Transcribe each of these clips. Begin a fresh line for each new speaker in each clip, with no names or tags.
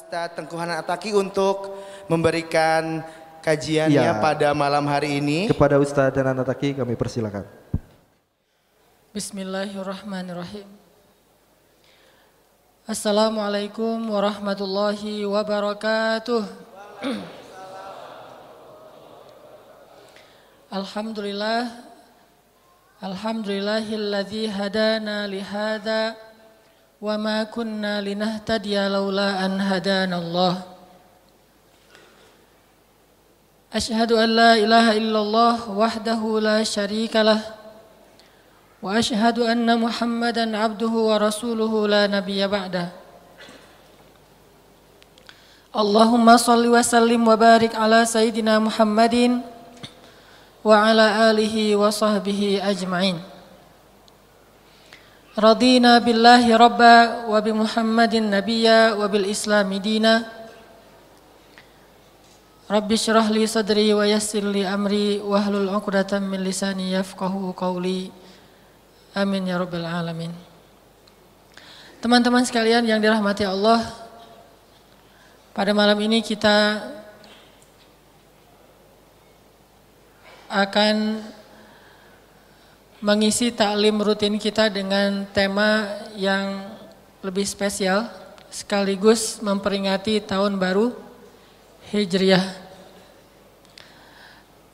Ustadz Tengku Hanan Ataki untuk memberikan kajiannya
Iya.
pada malam hari ini.
Kepada Ustadz dan Anataki kami persilakan.
Bismillahirrahmanirrahim. Assalamualaikum warahmatullahi wabarakatuh. Alhamdulillah Alhamdulillahilladzi hadana lihada wa ma kunna linahtadiya laula an hadana Allah. Ashhadu an la ilaha illallah wahdahu la syarika lah. Wa ashhadu anna Muhammadan abduhu wa rasuluhu la nabiyya ba'da Allahumma salli wa sallim wa barik ala sayyidina Muhammadin wa ala alihi wa sahbihi ajma'in. رضينا بالله ربا وبمحمد نبيا وبالاسلام دينا رب اشرح لي صدري ويسر لي امري واحلل عقدة من لساني يفقهوا قولي Amin ya rabbal alamin. Teman-teman sekalian yang dirahmati Allah, pada malam ini kita akan mengisi taklim rutin kita dengan tema yang lebih spesial sekaligus memperingati tahun baru Hijriah.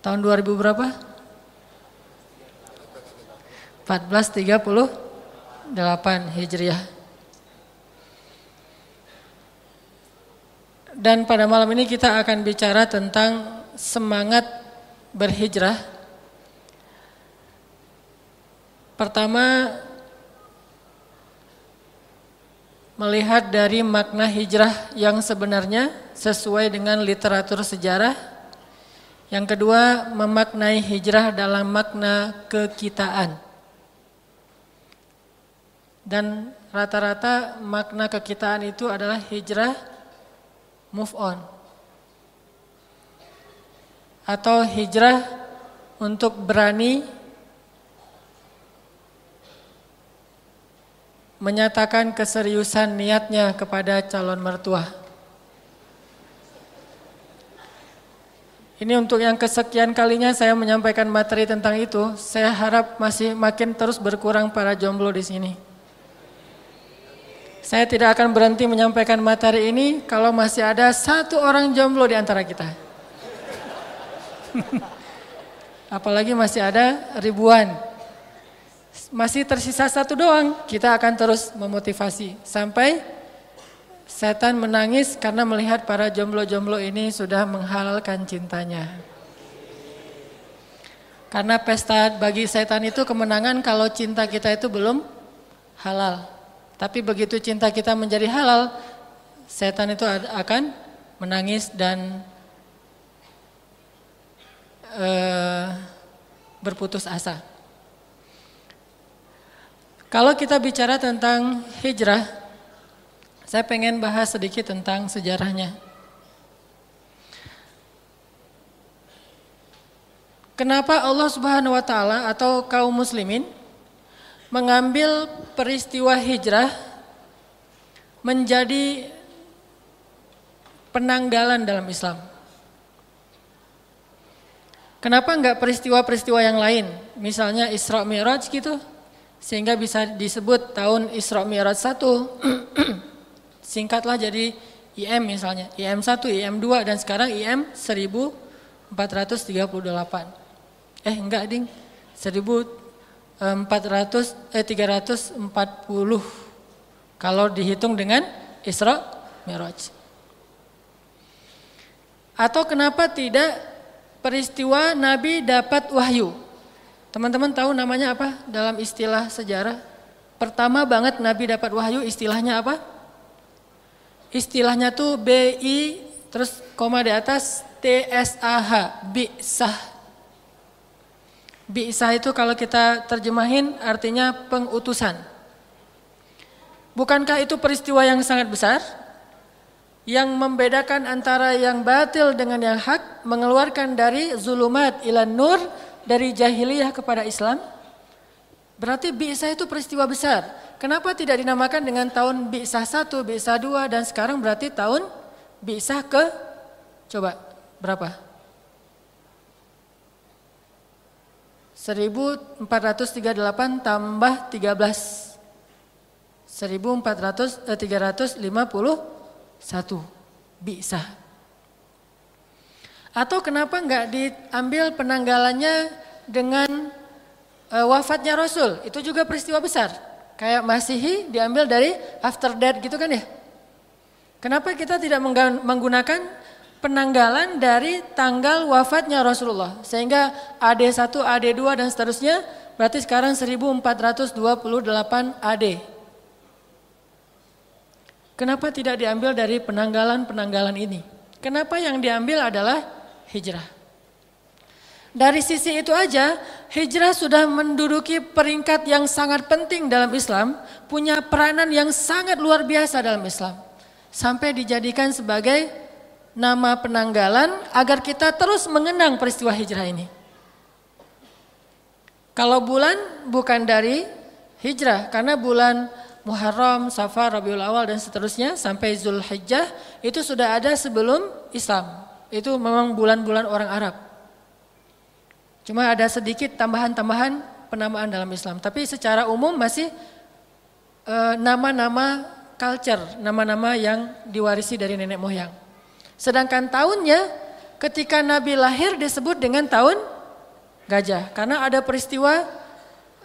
Tahun 2000 berapa? 1438 Hijriah. Dan pada malam ini kita akan bicara tentang semangat berhijrah. Pertama melihat dari makna hijrah yang sebenarnya sesuai dengan literatur sejarah. Yang kedua memaknai hijrah dalam makna kekitaan. Dan rata-rata makna kekitaan itu adalah hijrah move on. Atau hijrah untuk berani menyatakan keseriusan niatnya kepada calon mertua. Ini untuk yang kesekian kalinya saya menyampaikan materi tentang itu. Saya harap masih makin terus berkurang para jomblo di sini. Saya tidak akan berhenti menyampaikan materi ini kalau masih ada satu orang jomblo di antara kita. Apalagi masih ada ribuan. Masih tersisa satu doang, kita akan terus memotivasi sampai setan menangis karena melihat para jomblo-jomblo ini sudah menghalalkan cintanya. Karena pesta bagi setan itu kemenangan kalau cinta kita itu belum halal. Tapi begitu cinta kita menjadi halal, setan itu akan menangis dan uh, berputus asa. Kalau kita bicara tentang hijrah, saya pengen bahas sedikit tentang sejarahnya. Kenapa Allah Subhanahu wa taala atau kaum muslimin mengambil peristiwa hijrah menjadi penanggalan dalam Islam. Kenapa enggak peristiwa-peristiwa yang lain? Misalnya Isra Mi'raj gitu. Sehingga bisa disebut tahun Isra Mi'raj 1. Singkatlah jadi IM misalnya. IM 1, IM 2 dan sekarang IM 1438. Eh enggak ding. 1400 eh 340 kalau dihitung dengan Isra Mi'raj. Atau kenapa tidak peristiwa Nabi dapat wahyu? Teman-teman tahu namanya apa dalam istilah sejarah? Pertama banget Nabi dapat wahyu istilahnya apa? Istilahnya tuh BI terus koma di atas TSAH, bi'sah. Bi'sah itu kalau kita terjemahin artinya pengutusan. Bukankah itu peristiwa yang sangat besar? Yang membedakan antara yang batil dengan yang hak, mengeluarkan dari zulumat ilan nur, dari jahiliyah kepada Islam. Berarti Bi'sah itu peristiwa besar. Kenapa tidak dinamakan dengan tahun Bi'sah 1, Bi'sah 2 dan sekarang berarti tahun Bi'sah ke coba berapa? 1438 tambah 13 1400 eh, 351 bisa. Atau kenapa enggak diambil penanggalannya dengan e, wafatnya Rasul? Itu juga peristiwa besar. Kayak Masihi diambil dari after death gitu kan ya? Kenapa kita tidak menggunakan penanggalan dari tanggal wafatnya Rasulullah? Sehingga AD1, AD2 dan seterusnya berarti sekarang 1428 AD. Kenapa tidak diambil dari penanggalan-penanggalan ini? Kenapa yang diambil adalah hijrah? Dari sisi itu aja, hijrah sudah menduduki peringkat yang sangat penting dalam Islam, punya peranan yang sangat luar biasa dalam Islam. Sampai dijadikan sebagai nama penanggalan agar kita terus mengenang peristiwa hijrah ini. Kalau bulan bukan dari hijrah, karena bulan Muharram, Safar, Rabiul Awal dan seterusnya sampai Zulhijjah itu sudah ada sebelum Islam. Itu memang bulan-bulan orang Arab. Cuma ada sedikit tambahan-tambahan penamaan dalam Islam. Tapi secara umum masih eh, nama-nama e, culture, nama-nama yang diwarisi dari nenek moyang. Sedangkan tahunnya ketika Nabi lahir disebut dengan tahun gajah. Karena ada peristiwa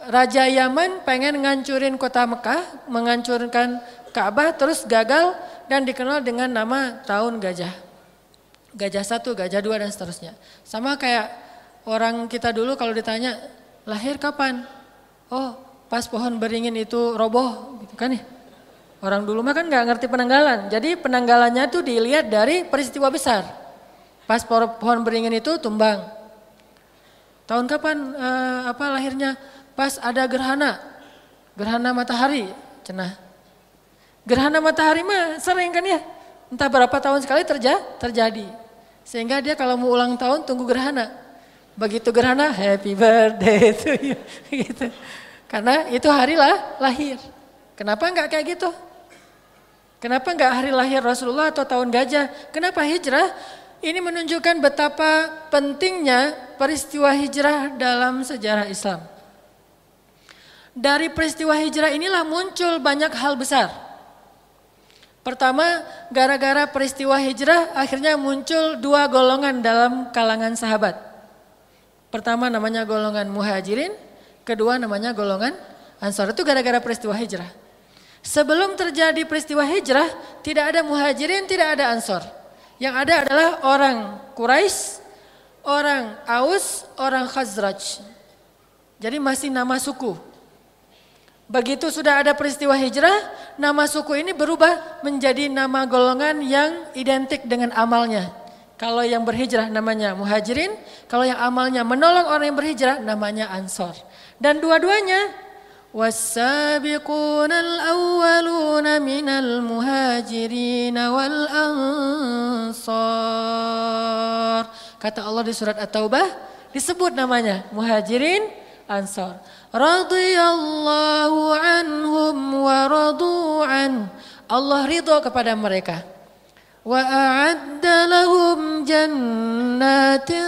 Raja Yaman pengen ngancurin kota Mekah, menghancurkan Ka'bah terus gagal dan dikenal dengan nama tahun gajah. Gajah satu, gajah dua dan seterusnya. Sama kayak orang kita dulu kalau ditanya lahir kapan? Oh pas pohon beringin itu roboh gitu kan ya. Orang dulu mah kan nggak ngerti penanggalan. Jadi penanggalannya tuh dilihat dari peristiwa besar. Pas pohon beringin itu tumbang. Tahun kapan uh, apa lahirnya? pas ada gerhana, gerhana matahari, cenah. Gerhana matahari mah sering kan ya, entah berapa tahun sekali terja, terjadi. Sehingga dia kalau mau ulang tahun tunggu gerhana. Begitu gerhana, happy birthday to you. gitu. Karena itu hari lah lahir. Kenapa enggak kayak gitu? Kenapa enggak hari lahir Rasulullah atau tahun gajah? Kenapa hijrah? Ini menunjukkan betapa pentingnya peristiwa hijrah dalam sejarah Islam. Dari peristiwa hijrah inilah muncul banyak hal besar. Pertama, gara-gara peristiwa hijrah akhirnya muncul dua golongan dalam kalangan sahabat. Pertama namanya golongan muhajirin, kedua namanya golongan ansor. Itu gara-gara peristiwa hijrah. Sebelum terjadi peristiwa hijrah, tidak ada muhajirin, tidak ada ansor. Yang ada adalah orang Quraisy, orang Aus, orang Khazraj. Jadi masih nama suku. Begitu sudah ada peristiwa hijrah, nama suku ini berubah menjadi nama golongan yang identik dengan amalnya. Kalau yang berhijrah namanya muhajirin, kalau yang amalnya menolong orang yang berhijrah namanya ansor. Dan dua-duanya والسابقون الأولون من المهاجرين والأنصار kata Allah di surat At-Taubah disebut namanya muhajirin ansor radhiyallahu anhum wa radu an. Allah ridho kepada mereka. Wa a'adda lahum jannatin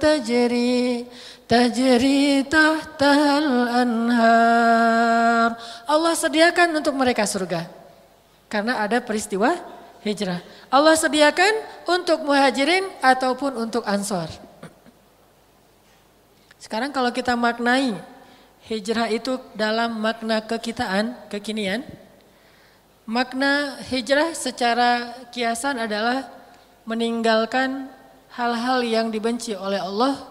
tajri tajri tahtahal anhar. Allah sediakan untuk mereka surga. Karena ada peristiwa hijrah. Allah sediakan untuk muhajirin ataupun untuk ansor. Sekarang kalau kita maknai hijrah itu dalam makna kekitaan, kekinian. Makna hijrah secara kiasan adalah meninggalkan hal-hal yang dibenci oleh Allah,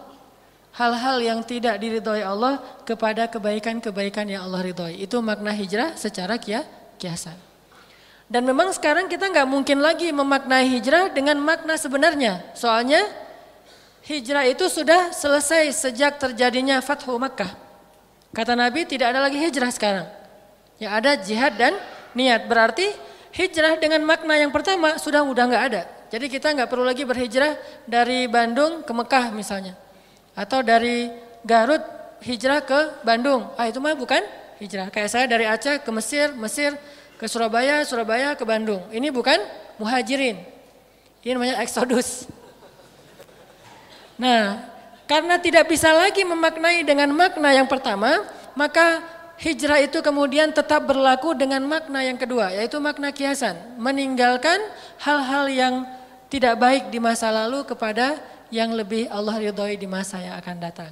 hal-hal yang tidak diridhoi Allah kepada kebaikan-kebaikan yang Allah ridhoi. Itu makna hijrah secara kiasan. Dan memang sekarang kita nggak mungkin lagi memaknai hijrah dengan makna sebenarnya. Soalnya hijrah itu sudah selesai sejak terjadinya Fathu Makkah. Kata Nabi tidak ada lagi hijrah sekarang. Yang ada jihad dan niat. Berarti hijrah dengan makna yang pertama sudah udah nggak ada. Jadi kita nggak perlu lagi berhijrah dari Bandung ke Mekah misalnya. Atau dari Garut hijrah ke Bandung. Ah itu mah bukan hijrah. Kayak saya dari Aceh ke Mesir, Mesir ke Surabaya, Surabaya ke Bandung. Ini bukan muhajirin. Ini namanya eksodus. Nah, karena tidak bisa lagi memaknai dengan makna yang pertama, maka hijrah itu kemudian tetap berlaku dengan makna yang kedua, yaitu makna kiasan. Meninggalkan hal-hal yang tidak baik di masa lalu kepada yang lebih Allah ridhoi di masa yang akan datang.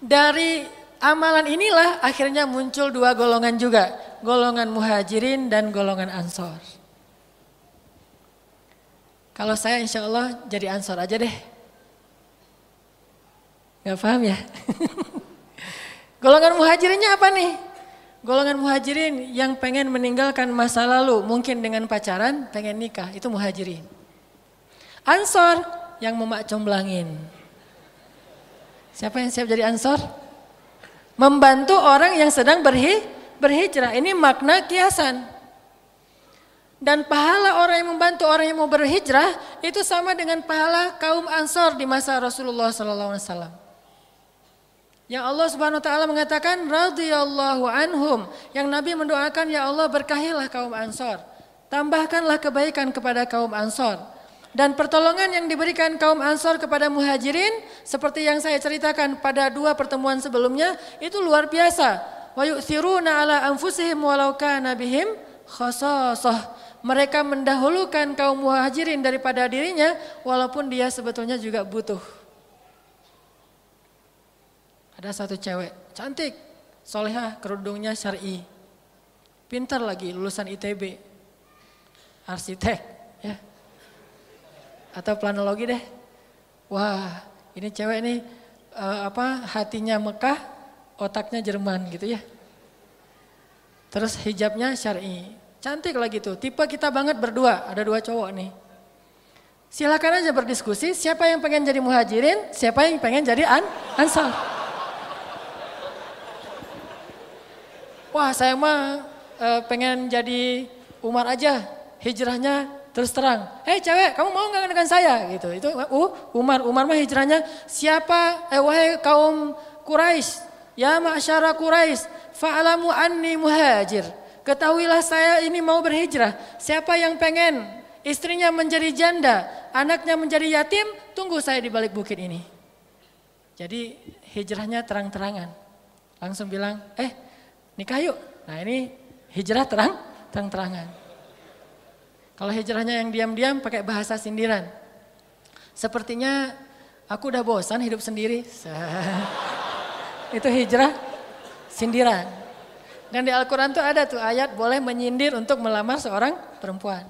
Dari amalan inilah akhirnya muncul dua golongan juga. Golongan muhajirin dan golongan ansor. Kalau saya insya Allah jadi ansor aja deh. Gak paham ya? Golongan muhajirinnya apa nih? Golongan muhajirin yang pengen meninggalkan masa lalu, mungkin dengan pacaran, pengen nikah, itu muhajirin. Ansor yang memak comblangin. Siapa yang siap jadi ansor? Membantu orang yang sedang berhi, berhijrah. Ini makna kiasan. Dan pahala orang yang membantu orang yang mau berhijrah itu sama dengan pahala kaum ansor di masa Rasulullah SAW. Yang Allah Subhanahu wa taala mengatakan radhiyallahu anhum. Yang Nabi mendoakan ya Allah berkahilah kaum Ansor. Tambahkanlah kebaikan kepada kaum Ansor. Dan pertolongan yang diberikan kaum Ansor kepada Muhajirin seperti yang saya ceritakan pada dua pertemuan sebelumnya itu luar biasa. Wa yu'thiruna ala anfusihim walau kana bihim khasasah. Mereka mendahulukan kaum Muhajirin daripada dirinya walaupun dia sebetulnya juga butuh. Ada satu cewek, cantik, solehah, kerudungnya syari. Pintar lagi, lulusan ITB. Arsitek, ya. Atau planologi deh. Wah, ini cewek nih uh, apa hatinya Mekah, otaknya Jerman gitu ya. Terus hijabnya syari. Cantik lagi tuh. Tipe kita banget berdua, ada dua cowok nih. Silakan aja berdiskusi, siapa yang pengen jadi muhajirin, siapa yang pengen jadi an ansar. Wah saya mah e, pengen jadi Umar aja, hijrahnya terus terang. Hei cewek, kamu mau nggak dengan saya? Gitu. Itu uh Umar, Umar mah hijrahnya siapa? Eh wahai kaum Quraisy, ya masyara Quraisy, fa'alamu anni muhajir. Ketahuilah saya ini mau berhijrah. Siapa yang pengen istrinya menjadi janda, anaknya menjadi yatim, tunggu saya di balik bukit ini. Jadi hijrahnya terang-terangan. Langsung bilang, eh nikah yuk. Nah ini hijrah terang, terang-terangan. Kalau hijrahnya yang diam-diam pakai bahasa sindiran. Sepertinya aku udah bosan hidup sendiri. Itu hijrah sindiran. Dan di Al-Quran tuh ada tuh ayat boleh menyindir untuk melamar seorang perempuan.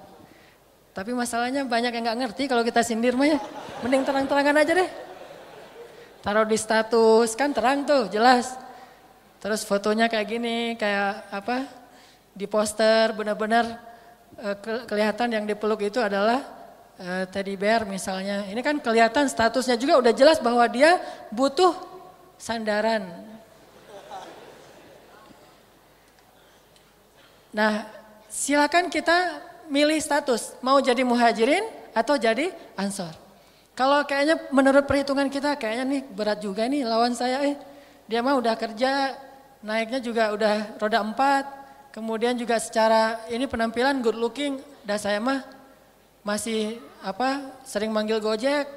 Tapi masalahnya banyak yang gak ngerti kalau kita sindir mah ya. Mending terang-terangan aja deh. Taruh di status, kan terang tuh jelas. Terus fotonya kayak gini, kayak apa? Di poster benar-benar uh, kelihatan yang dipeluk itu adalah uh, teddy bear misalnya. Ini kan kelihatan statusnya juga udah jelas bahwa dia butuh sandaran. Nah, silakan kita milih status, mau jadi muhajirin atau jadi ansor. Kalau kayaknya menurut perhitungan kita kayaknya nih berat juga nih lawan saya eh. Dia mah udah kerja naiknya juga udah roda empat, kemudian juga secara ini penampilan good looking, dan saya mah masih apa sering manggil gojek,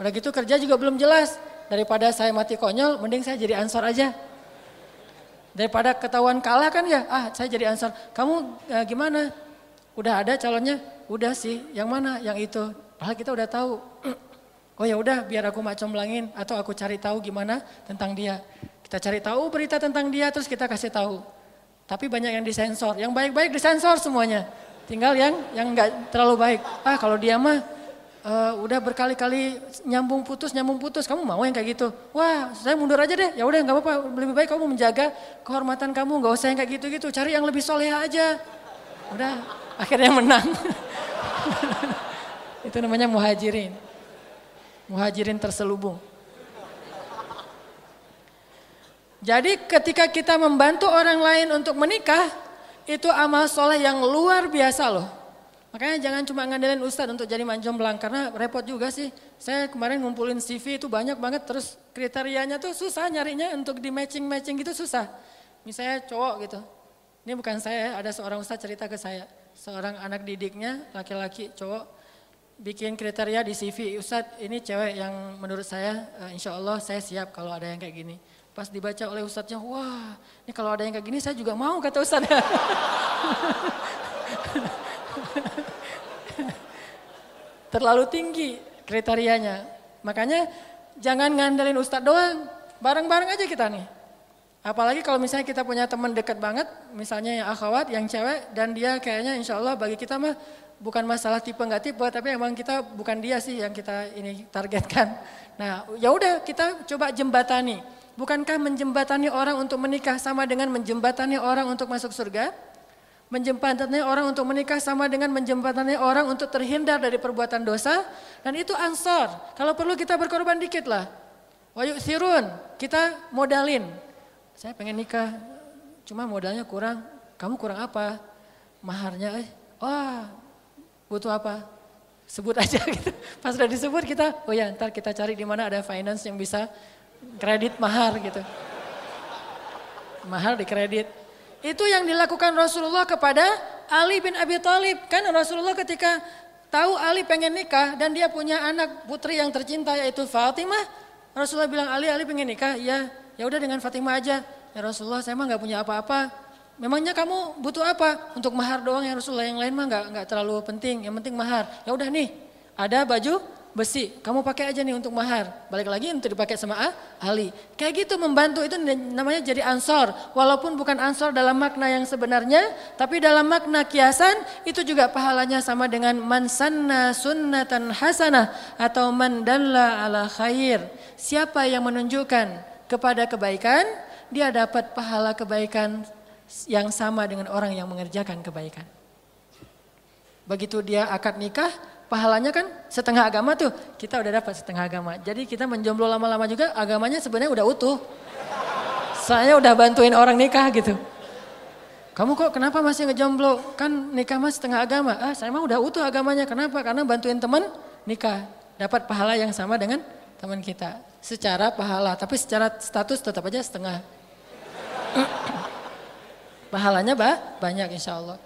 udah gitu kerja juga belum jelas, daripada saya mati konyol, mending saya jadi ansor aja. Daripada ketahuan kalah kan ya, ah saya jadi ansor. Kamu ya, gimana? Udah ada calonnya? Udah sih. Yang mana? Yang itu. Padahal kita udah tahu. Oh ya udah, biar aku macam langin atau aku cari tahu gimana tentang dia. Kita cari tahu berita tentang dia terus kita kasih tahu. Tapi banyak yang disensor. Yang baik-baik disensor semuanya. Tinggal yang yang nggak terlalu baik. Ah kalau dia mah uh, udah berkali-kali nyambung putus nyambung putus. Kamu mau yang kayak gitu? Wah saya mundur aja deh. Ya udah nggak apa-apa. Lebih baik kamu menjaga kehormatan kamu. Nggak usah yang kayak gitu-gitu. Cari yang lebih soleh aja. Udah akhirnya menang. Itu namanya muhajirin. Muhajirin terselubung. Jadi ketika kita membantu orang lain untuk menikah, itu amal soleh yang luar biasa loh. Makanya jangan cuma ngandelin ustadz untuk jadi manjomblang karena repot juga sih. Saya kemarin ngumpulin CV itu banyak banget terus kriterianya tuh susah nyarinya untuk di matching-matching gitu susah. Misalnya cowok gitu. Ini bukan saya, ada seorang ustadz cerita ke saya. Seorang anak didiknya, laki-laki cowok, bikin kriteria di CV. Ustadz ini cewek yang menurut saya uh, insya Allah saya siap kalau ada yang kayak gini. Pas dibaca oleh ustadznya, wah ini kalau ada yang kayak gini saya juga mau kata ustadz. Terlalu tinggi kriterianya. Makanya jangan ngandelin ustadz doang. Bareng-bareng aja kita nih. Apalagi kalau misalnya kita punya teman dekat banget, misalnya yang akhwat, yang cewek, dan dia kayaknya insya Allah bagi kita mah bukan masalah tipe nggak tipe, tapi emang kita bukan dia sih yang kita ini targetkan. Nah, ya udah kita coba jembatani. Bukankah menjembatani orang untuk menikah sama dengan menjembatani orang untuk masuk surga? Menjembatani orang untuk menikah sama dengan menjembatani orang untuk terhindar dari perbuatan dosa. Dan itu ansor. Kalau perlu kita berkorban dikit lah. Wayuk sirun, kita modalin. Saya pengen nikah, cuma modalnya kurang. Kamu kurang apa? Maharnya, eh, oh butuh apa? Sebut aja gitu. Pas udah disebut kita, oh ya ntar kita cari di mana ada finance yang bisa kredit mahar gitu. Mahar di kredit. Itu yang dilakukan Rasulullah kepada Ali bin Abi Thalib. Kan Rasulullah ketika tahu Ali pengen nikah dan dia punya anak putri yang tercinta yaitu Fatimah. Rasulullah bilang Ali, Ali pengen nikah. Ya, ya udah dengan Fatimah aja. Ya Rasulullah saya mah nggak punya apa-apa. Memangnya kamu butuh apa? Untuk mahar doang ya Rasulullah. Yang lain mah nggak nggak terlalu penting. Yang penting mahar. Ya udah nih, ada baju besi, kamu pakai aja nih untuk mahar. Balik lagi untuk dipakai sama Ali. Kayak gitu membantu itu namanya jadi ansor. Walaupun bukan ansor dalam makna yang sebenarnya, tapi dalam makna kiasan itu juga pahalanya sama dengan man sanna sunnatan hasanah atau man dalla ala khair. Siapa yang menunjukkan kepada kebaikan, dia dapat pahala kebaikan yang sama dengan orang yang mengerjakan kebaikan. Begitu dia akad nikah, pahalanya kan setengah agama tuh. Kita udah dapat setengah agama. Jadi kita menjomblo lama-lama juga agamanya sebenarnya udah utuh. Soalnya udah bantuin orang nikah gitu. Kamu kok kenapa masih ngejomblo? Kan nikah mas setengah agama. Ah saya mah udah utuh agamanya. Kenapa? Karena bantuin teman nikah. Dapat pahala yang sama dengan teman kita. Secara pahala, tapi secara status tetap aja setengah. Pahalanya bah, banyak insya Allah.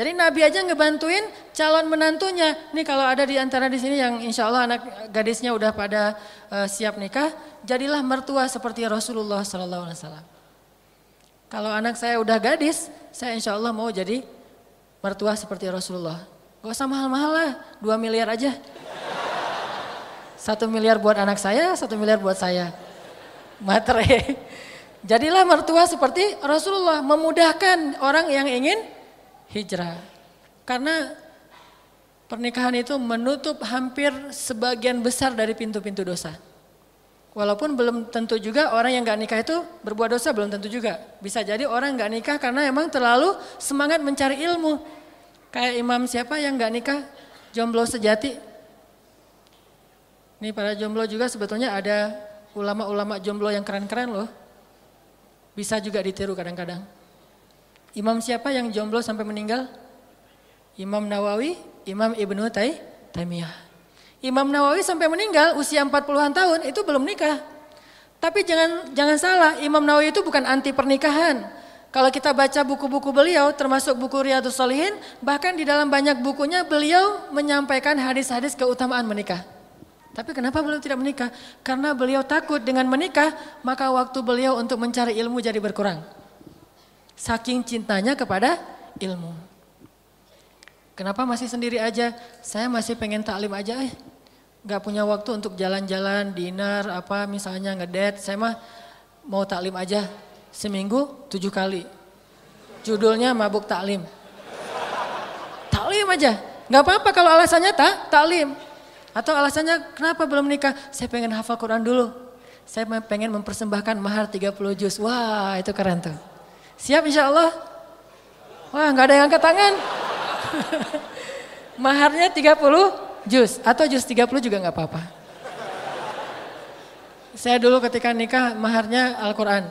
Jadi Nabi aja ngebantuin calon menantunya. Nih kalau ada di antara di sini yang insya Allah anak gadisnya udah pada uh, siap nikah, jadilah mertua seperti Rasulullah Sallallahu Alaihi Wasallam. Kalau anak saya udah gadis, saya insya Allah mau jadi mertua seperti Rasulullah. Gak usah mahal-mahal lah, dua miliar aja. Satu miliar buat anak saya, satu miliar buat saya. Materai. Jadilah mertua seperti Rasulullah, memudahkan orang yang ingin hijrah. Karena pernikahan itu menutup hampir sebagian besar dari pintu-pintu dosa. Walaupun belum tentu juga orang yang gak nikah itu berbuat dosa, belum tentu juga. Bisa jadi orang gak nikah karena emang terlalu semangat mencari ilmu. Kayak imam siapa yang gak nikah, jomblo sejati. Ini para jomblo juga sebetulnya ada ulama-ulama jomblo yang keren-keren loh. Bisa juga ditiru kadang-kadang. Imam siapa yang jomblo sampai meninggal? Imam Nawawi, Imam Ibnu Taimiyah. Imam Nawawi sampai meninggal usia 40-an tahun itu belum nikah. Tapi jangan jangan salah, Imam Nawawi itu bukan anti pernikahan. Kalau kita baca buku-buku beliau, termasuk buku Riyadus Solihin, bahkan di dalam banyak bukunya beliau menyampaikan hadis-hadis keutamaan menikah. Tapi kenapa beliau tidak menikah? Karena beliau takut dengan menikah, maka waktu beliau untuk mencari ilmu jadi berkurang. Saking cintanya kepada ilmu. Kenapa masih sendiri aja? Saya masih pengen taklim aja eh. Gak punya waktu untuk jalan-jalan, dinner, apa misalnya ngedate. Saya mah mau taklim aja. Seminggu tujuh kali. Judulnya mabuk taklim. Taklim aja. Gak apa-apa kalau alasannya tak taklim. Atau alasannya kenapa belum nikah? Saya pengen hafal Quran dulu. Saya pengen mempersembahkan mahar 30 juz. Wah itu keren tuh. Siap insya Allah? Wah nggak ada yang angkat tangan. Maharnya 30 jus atau jus 30 juga nggak apa-apa. Saya dulu ketika nikah maharnya Al-Quran.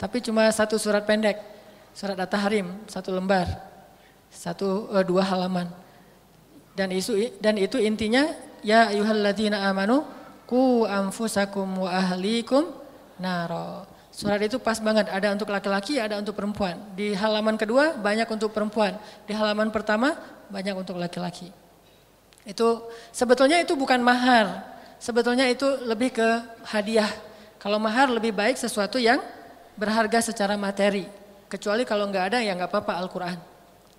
Tapi cuma satu surat pendek. Surat At-Tahrim, satu lembar. Satu, uh, dua halaman. Dan isu dan itu intinya ya ayyuhalladzina amanu ku anfusakum wa ahlikum naro. Surat itu pas banget, ada untuk laki-laki, ada untuk perempuan. Di halaman kedua banyak untuk perempuan, di halaman pertama banyak untuk laki-laki. Itu sebetulnya itu bukan mahar, sebetulnya itu lebih ke hadiah. Kalau mahar lebih baik sesuatu yang berharga secara materi. Kecuali kalau nggak ada ya nggak apa-apa Al-Quran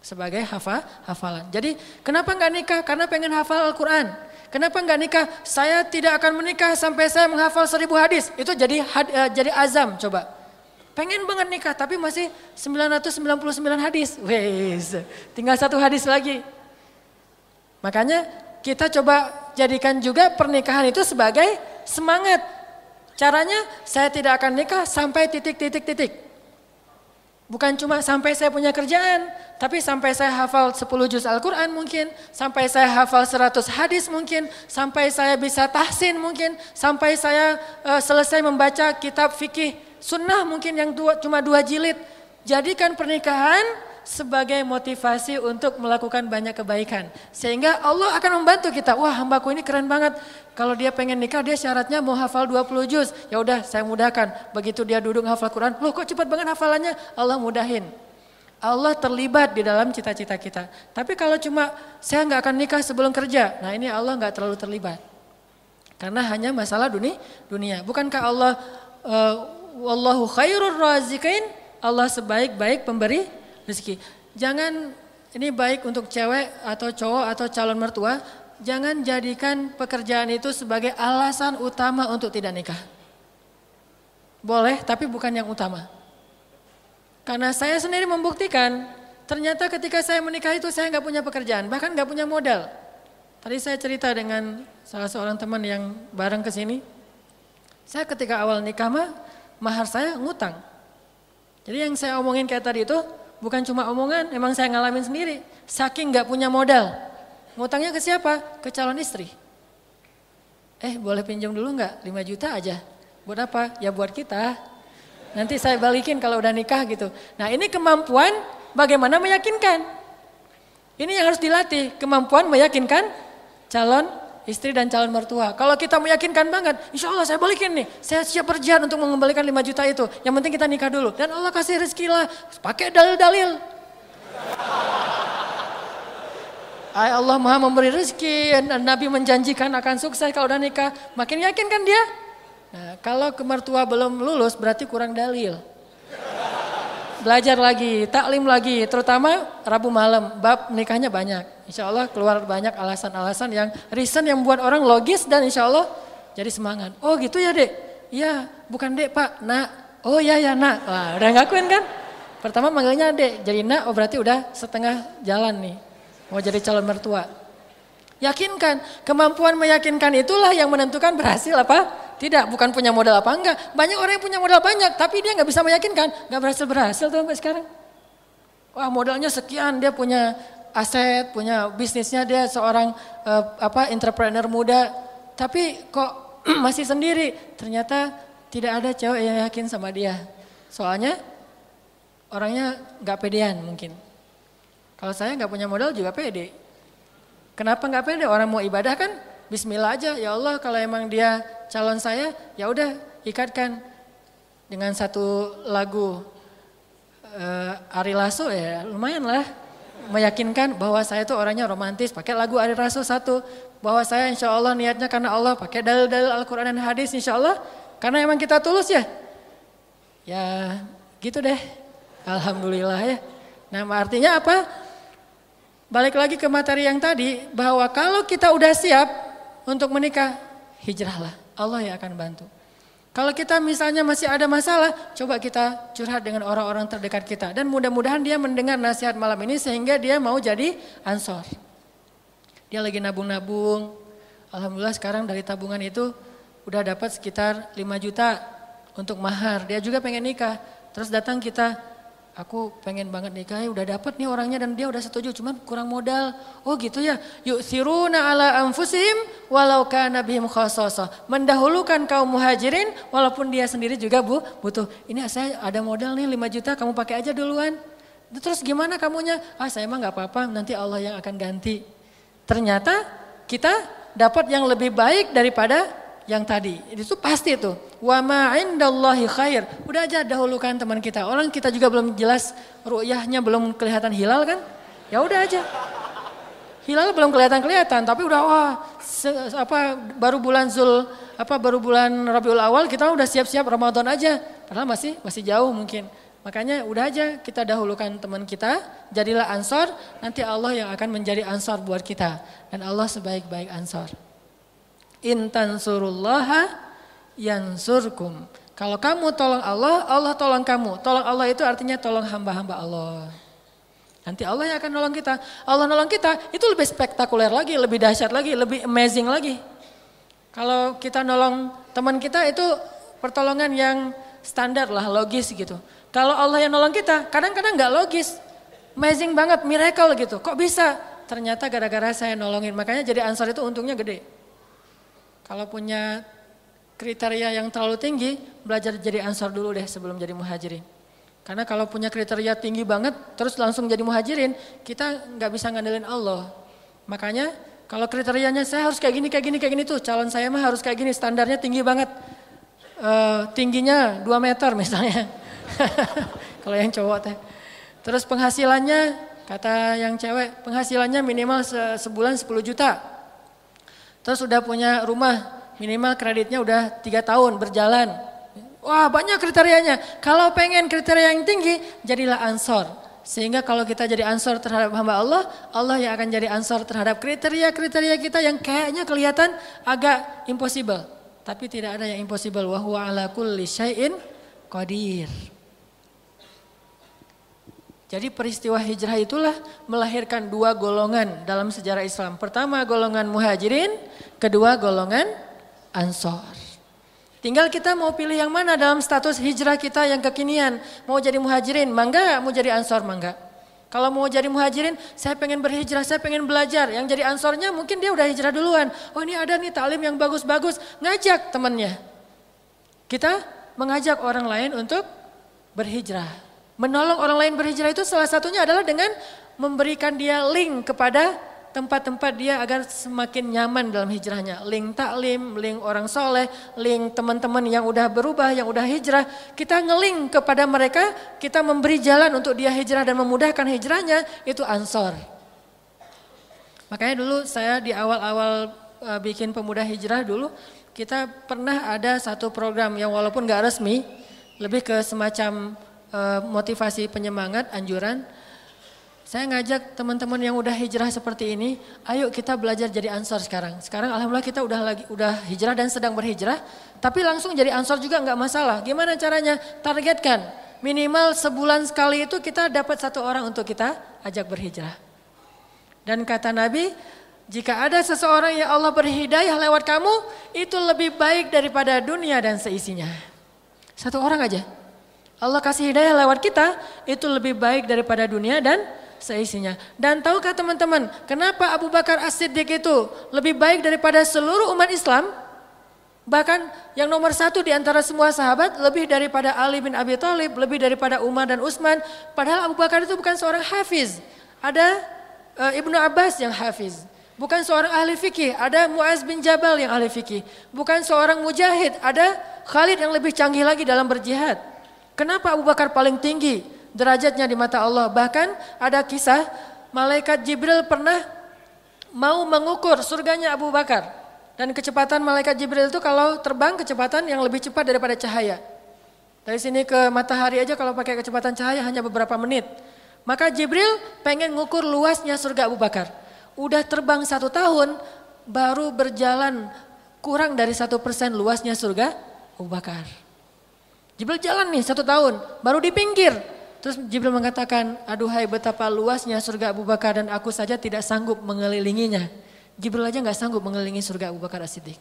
sebagai hafal hafalan. Jadi kenapa nggak nikah? Karena pengen hafal Al-Quran. Kenapa nggak nikah? Saya tidak akan menikah sampai saya menghafal seribu hadis. Itu jadi had, uh, jadi azam coba. Pengen banget nikah tapi masih 999 hadis. Wes, tinggal satu hadis lagi. Makanya kita coba jadikan juga pernikahan itu sebagai semangat. Caranya saya tidak akan nikah sampai titik-titik-titik. Bukan cuma sampai saya punya kerjaan, tapi sampai saya hafal 10 juz Al-Quran mungkin, sampai saya hafal 100 hadis mungkin, sampai saya bisa tahsin mungkin, sampai saya uh, selesai membaca kitab fikih sunnah mungkin yang dua, cuma dua jilid. Jadikan pernikahan sebagai motivasi untuk melakukan banyak kebaikan. Sehingga Allah akan membantu kita. Wah hambaku ini keren banget. Kalau dia pengen nikah dia syaratnya mau hafal 20 juz. Ya udah saya mudahkan. Begitu dia duduk hafal Quran. Loh kok cepat banget hafalannya? Allah mudahin. Allah terlibat di dalam cita-cita kita. Tapi kalau cuma saya nggak akan nikah sebelum kerja. Nah ini Allah nggak terlalu terlibat. Karena hanya masalah dunia. dunia. Bukankah Allah uh, Wallahu khairur razikin Allah sebaik-baik pemberi rezeki. Jangan ini baik untuk cewek atau cowok atau calon mertua, jangan jadikan pekerjaan itu sebagai alasan utama untuk tidak nikah. Boleh, tapi bukan yang utama. Karena saya sendiri membuktikan, ternyata ketika saya menikah itu saya nggak punya pekerjaan, bahkan nggak punya modal. Tadi saya cerita dengan salah seorang teman yang bareng ke sini. Saya ketika awal nikah mah, mahar saya ngutang. Jadi yang saya omongin kayak tadi itu, bukan cuma omongan, emang saya ngalamin sendiri. Saking nggak punya modal, ngutangnya ke siapa? Ke calon istri. Eh boleh pinjam dulu nggak? 5 juta aja. Buat apa? Ya buat kita. Nanti saya balikin kalau udah nikah gitu. Nah ini kemampuan bagaimana meyakinkan. Ini yang harus dilatih, kemampuan meyakinkan calon istri dan calon mertua. Kalau kita meyakinkan banget, insya Allah saya balikin nih. Saya siap berjihad untuk mengembalikan 5 juta itu. Yang penting kita nikah dulu. Dan Allah kasih rezeki lah. Pakai dalil-dalil. Allah maha memberi rezeki. Nabi menjanjikan akan sukses kalau udah nikah. Makin yakin kan dia? Nah, kalau ke mertua belum lulus berarti kurang dalil. Belajar lagi, taklim lagi, terutama Rabu malam, bab nikahnya banyak. Insya Allah keluar banyak alasan-alasan yang reason yang buat orang logis dan insya Allah jadi semangat. Oh gitu ya dek? Iya, bukan dek pak, nak. Oh ya ya nak. Wah udah ngakuin kan? Pertama manggilnya dek, jadi nak oh berarti udah setengah jalan nih. Mau jadi calon mertua. Yakinkan, kemampuan meyakinkan itulah yang menentukan berhasil apa tidak, bukan punya modal apa enggak. Banyak orang yang punya modal banyak, tapi dia nggak bisa meyakinkan, nggak berhasil berhasil tuh sampai sekarang. Wah modalnya sekian, dia punya aset, punya bisnisnya, dia seorang uh, apa entrepreneur muda, tapi kok masih sendiri. Ternyata tidak ada cewek yang yakin sama dia. Soalnya orangnya nggak pedean mungkin. Kalau saya nggak punya modal juga pede. Kenapa nggak pede? Orang mau ibadah kan Bismillah aja. Ya Allah kalau emang dia calon saya, ya udah ikatkan dengan satu lagu uh, Ari Lasso ya lumayan lah meyakinkan bahwa saya itu orangnya romantis pakai lagu Ari Lasso satu. Bahwa saya insya Allah niatnya karena Allah pakai dalil-dalil Al-Quran dan hadis insya Allah. Karena emang kita tulus ya? Ya gitu deh. Alhamdulillah ya. Nah artinya apa? Balik lagi ke materi yang tadi bahwa kalau kita udah siap untuk menikah hijrahlah. Allah yang akan bantu. Kalau kita misalnya masih ada masalah, coba kita curhat dengan orang-orang terdekat kita. Dan mudah-mudahan dia mendengar nasihat malam ini sehingga dia mau jadi ansor. Dia lagi nabung-nabung. Alhamdulillah sekarang dari tabungan itu udah dapat sekitar 5 juta untuk mahar. Dia juga pengen nikah. Terus datang kita, aku pengen banget nikah udah dapat nih orangnya dan dia udah setuju cuman kurang modal. Oh gitu ya. Yuk siruna ala anfusim walau kana bihim khasasa. Mendahulukan kaum muhajirin walaupun dia sendiri juga bu butuh. Ini saya ada modal nih 5 juta kamu pakai aja duluan. Terus gimana kamunya? Ah saya emang nggak apa-apa nanti Allah yang akan ganti. ternyata kita dapat yang lebih baik daripada yang tadi. Itu pasti itu. Wa ma indallahi khair. Udah aja dahulukan teman kita. Orang kita juga belum jelas ru'yahnya belum kelihatan hilal kan? Ya udah aja. Hilal belum kelihatan-kelihatan, tapi udah wah apa baru bulan Zul apa baru bulan Rabiul Awal kita udah siap-siap Ramadan aja. Padahal masih masih jauh mungkin. Makanya udah aja kita dahulukan teman kita, jadilah ansor, nanti Allah yang akan menjadi ansor buat kita. Dan Allah sebaik-baik ansor. Intan surullaha yansurkum. Kalau kamu tolong Allah, Allah tolong kamu. Tolong Allah itu artinya tolong hamba-hamba Allah. Nanti Allah yang akan nolong kita. Allah nolong kita itu lebih spektakuler lagi, lebih dahsyat lagi, lebih amazing lagi. Kalau kita nolong teman kita itu pertolongan yang standar lah, logis gitu. Kalau Allah yang nolong kita, kadang-kadang nggak logis. Amazing banget, miracle gitu. Kok bisa? Ternyata gara-gara saya nolongin. Makanya jadi ansar itu untungnya gede. Kalau punya kriteria yang terlalu tinggi, belajar jadi ansar dulu deh sebelum jadi muhajirin. Karena kalau punya kriteria tinggi banget, terus langsung jadi muhajirin, kita nggak bisa ngandelin Allah. Makanya kalau kriterianya saya harus kayak gini, kayak gini, kayak gini tuh, calon saya mah harus kayak gini, standarnya tinggi banget. Uh, tingginya 2 meter misalnya. kalau yang cowok teh. Terus penghasilannya, kata yang cewek, penghasilannya minimal se sebulan 10 juta. Terus udah punya rumah, minimal kreditnya udah tiga tahun berjalan Wah banyak kriterianya. Kalau pengen kriteria yang tinggi, jadilah ansor. Sehingga kalau kita jadi ansor terhadap hamba Allah, Allah yang akan jadi ansor terhadap kriteria-kriteria kita yang kayaknya kelihatan agak impossible. Tapi tidak ada yang impossible. Wahuwa ala kulli syai'in qadir. Jadi peristiwa hijrah itulah melahirkan dua golongan dalam sejarah Islam. Pertama golongan muhajirin, kedua golongan ansor. Tinggal kita mau pilih yang mana dalam status hijrah kita yang kekinian. Mau jadi muhajirin, mangga mau jadi ansor, mangga. Kalau mau jadi muhajirin, saya pengen berhijrah, saya pengen belajar. Yang jadi ansornya mungkin dia udah hijrah duluan. Oh ini ada nih talim yang bagus-bagus, ngajak temannya. Kita mengajak orang lain untuk berhijrah. Menolong orang lain berhijrah itu salah satunya adalah dengan memberikan dia link kepada tempat-tempat dia agar semakin nyaman dalam hijrahnya. Link taklim, link orang soleh, link teman-teman yang udah berubah, yang udah hijrah. Kita ngeling kepada mereka, kita memberi jalan untuk dia hijrah dan memudahkan hijrahnya, itu ansor. Makanya dulu saya di awal-awal uh, bikin pemuda hijrah dulu, kita pernah ada satu program yang walaupun gak resmi, lebih ke semacam motivasi penyemangat, anjuran, saya ngajak teman-teman yang udah hijrah seperti ini, ayo kita belajar jadi ansor sekarang. Sekarang alhamdulillah kita udah lagi udah hijrah dan sedang berhijrah, tapi langsung jadi ansor juga nggak masalah. Gimana caranya? Targetkan minimal sebulan sekali itu kita dapat satu orang untuk kita ajak berhijrah. Dan kata Nabi, jika ada seseorang yang Allah berhidayah lewat kamu, itu lebih baik daripada dunia dan seisinya. Satu orang aja. Allah kasih hidayah lewat kita, itu lebih baik daripada dunia dan seisinya. Dan tahukah teman-teman, kenapa Abu Bakar As-Siddiq itu lebih baik daripada seluruh umat Islam? Bahkan yang nomor satu di antara semua sahabat lebih daripada Ali bin Abi Thalib, lebih daripada Umar dan Utsman. Padahal Abu Bakar itu bukan seorang hafiz. Ada uh, Ibnu Abbas yang hafiz. Bukan seorang ahli fikih, ada Muaz bin Jabal yang ahli fikih. Bukan seorang mujahid, ada Khalid yang lebih canggih lagi dalam berjihad. Kenapa Abu Bakar paling tinggi? derajatnya di mata Allah. Bahkan ada kisah malaikat Jibril pernah mau mengukur surganya Abu Bakar. Dan kecepatan malaikat Jibril itu kalau terbang kecepatan yang lebih cepat daripada cahaya. Dari sini ke matahari aja kalau pakai kecepatan cahaya hanya beberapa menit. Maka Jibril pengen ngukur luasnya surga Abu Bakar. Udah terbang satu tahun baru berjalan kurang dari satu persen luasnya surga Abu Bakar. Jibril jalan nih satu tahun baru di pinggir Terus Jibril mengatakan, aduhai betapa luasnya surga Abu Bakar dan aku saja tidak sanggup mengelilinginya. Jibril aja nggak sanggup mengelilingi surga Abu Bakar As-Siddiq.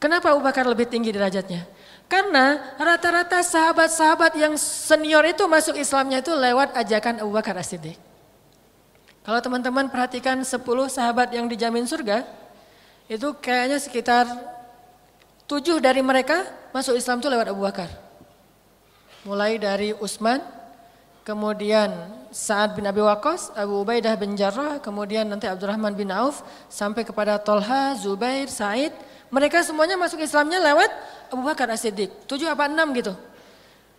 Kenapa Abu Bakar lebih tinggi derajatnya? Karena rata-rata sahabat-sahabat yang senior itu masuk Islamnya itu lewat ajakan Abu Bakar As-Siddiq. Kalau teman-teman perhatikan 10 sahabat yang dijamin surga, itu kayaknya sekitar 7 dari mereka masuk Islam itu lewat Abu Bakar. Mulai dari Utsman, kemudian Sa'ad bin Abi Waqqas, Abu Ubaidah bin Jarrah, kemudian nanti Abdurrahman bin Auf, sampai kepada Tolha, Zubair, Said. Mereka semuanya masuk Islamnya lewat Abu Bakar As-Siddiq. Tujuh apa enam gitu.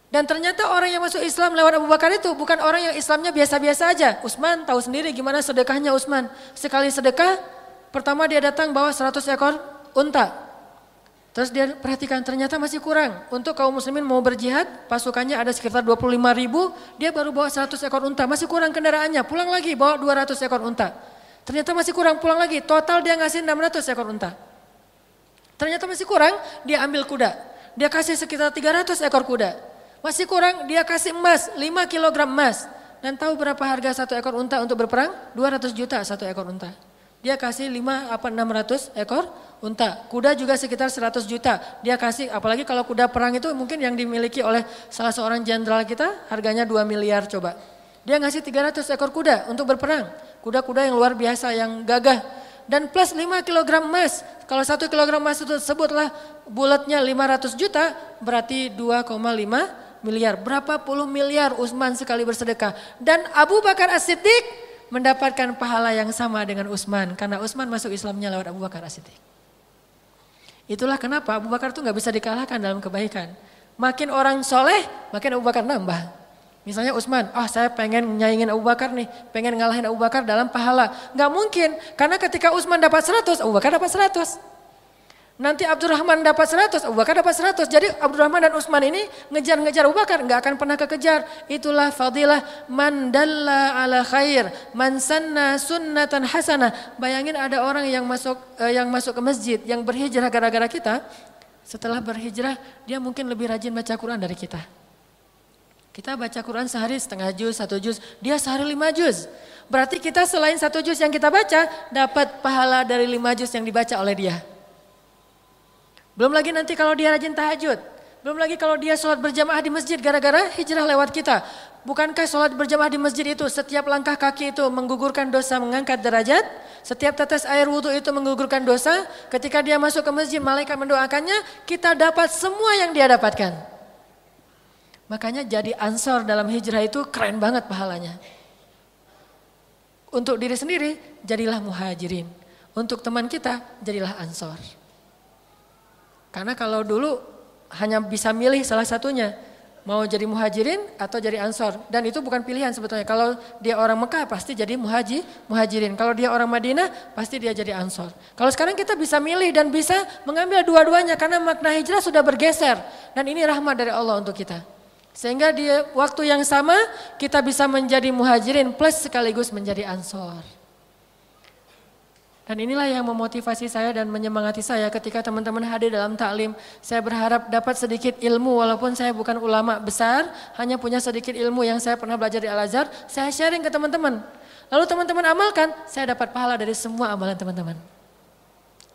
Dan ternyata orang yang masuk Islam lewat Abu Bakar itu bukan orang yang Islamnya biasa-biasa aja. Utsman tahu sendiri gimana sedekahnya Utsman. Sekali sedekah, pertama dia datang bawa 100 ekor unta. Terus dia perhatikan ternyata masih kurang. Untuk kaum muslimin mau berjihad, pasukannya ada sekitar 25 ribu, dia baru bawa 100 ekor unta. Masih kurang kendaraannya, pulang lagi bawa 200 ekor unta. Ternyata masih kurang, pulang lagi. Total dia ngasih 600 ekor unta. Ternyata masih kurang, dia ambil kuda. Dia kasih sekitar 300 ekor kuda. Masih kurang, dia kasih emas, 5 kilogram emas. Dan tahu berapa harga satu ekor unta untuk berperang? 200 juta satu ekor unta. Dia kasih 5 apa 600 ekor unta. Kuda juga sekitar 100 juta. Dia kasih, apalagi kalau kuda perang itu mungkin yang dimiliki oleh salah seorang jenderal kita harganya 2 miliar coba. Dia ngasih 300 ekor kuda untuk berperang. Kuda-kuda yang luar biasa, yang gagah. Dan plus 5 kg emas. Kalau 1 kg emas itu sebutlah bulatnya 500 juta, berarti 2,5 miliar. Berapa puluh miliar Utsman sekali bersedekah. Dan Abu Bakar As-Siddiq mendapatkan pahala yang sama dengan Utsman. Karena Utsman masuk Islamnya lewat Abu Bakar As-Siddiq. Itulah kenapa Abu Bakar itu nggak bisa dikalahkan dalam kebaikan. Makin orang soleh, makin Abu Bakar nambah. Misalnya Utsman, ah oh, saya pengen nyaingin Abu Bakar nih, pengen ngalahin Abu Bakar dalam pahala. Nggak mungkin, karena ketika Utsman dapat 100, Abu Bakar dapat 100. Nanti Abdurrahman dapat 100, Abu Bakar dapat 100. Jadi Abdurrahman dan Utsman ini ngejar-ngejar Abu Bakar, nggak akan pernah kekejar. Itulah fadilah man dalla ala khair, man sanna sunnatan hasanah. Bayangin ada orang yang masuk eh, yang masuk ke masjid, yang berhijrah gara-gara kita. Setelah berhijrah, dia mungkin lebih rajin baca Quran dari kita. Kita baca Quran sehari setengah juz, satu juz, dia sehari lima juz. Berarti kita selain satu juz yang kita baca, dapat pahala dari lima juz yang dibaca oleh dia. Belum lagi nanti kalau dia rajin tahajud. Belum lagi kalau dia sholat berjamaah di masjid gara-gara hijrah lewat kita. Bukankah sholat berjamaah di masjid itu setiap langkah kaki itu menggugurkan dosa mengangkat derajat? Setiap tetes air wudhu itu menggugurkan dosa. Ketika dia masuk ke masjid malaikat mendoakannya kita dapat semua yang dia dapatkan. Makanya jadi ansor dalam hijrah itu keren banget pahalanya. Untuk diri sendiri jadilah muhajirin. Untuk teman kita jadilah ansor. Karena kalau dulu hanya bisa milih salah satunya, mau jadi muhajirin atau jadi ansor. Dan itu bukan pilihan sebetulnya. Kalau dia orang Mekah pasti jadi muhaji, muhajirin. Kalau dia orang Madinah pasti dia jadi ansor. Kalau sekarang kita bisa milih dan bisa mengambil dua-duanya karena makna hijrah sudah bergeser. Dan ini rahmat dari Allah untuk kita. Sehingga di waktu yang sama kita bisa menjadi muhajirin plus sekaligus menjadi ansor. Dan inilah yang memotivasi saya dan menyemangati saya ketika teman-teman hadir dalam taklim. Saya berharap dapat sedikit ilmu walaupun saya bukan ulama besar, hanya punya sedikit ilmu yang saya pernah belajar di Al-Azhar, saya sharing ke teman-teman. Lalu teman-teman amalkan, saya dapat pahala dari semua amalan teman-teman.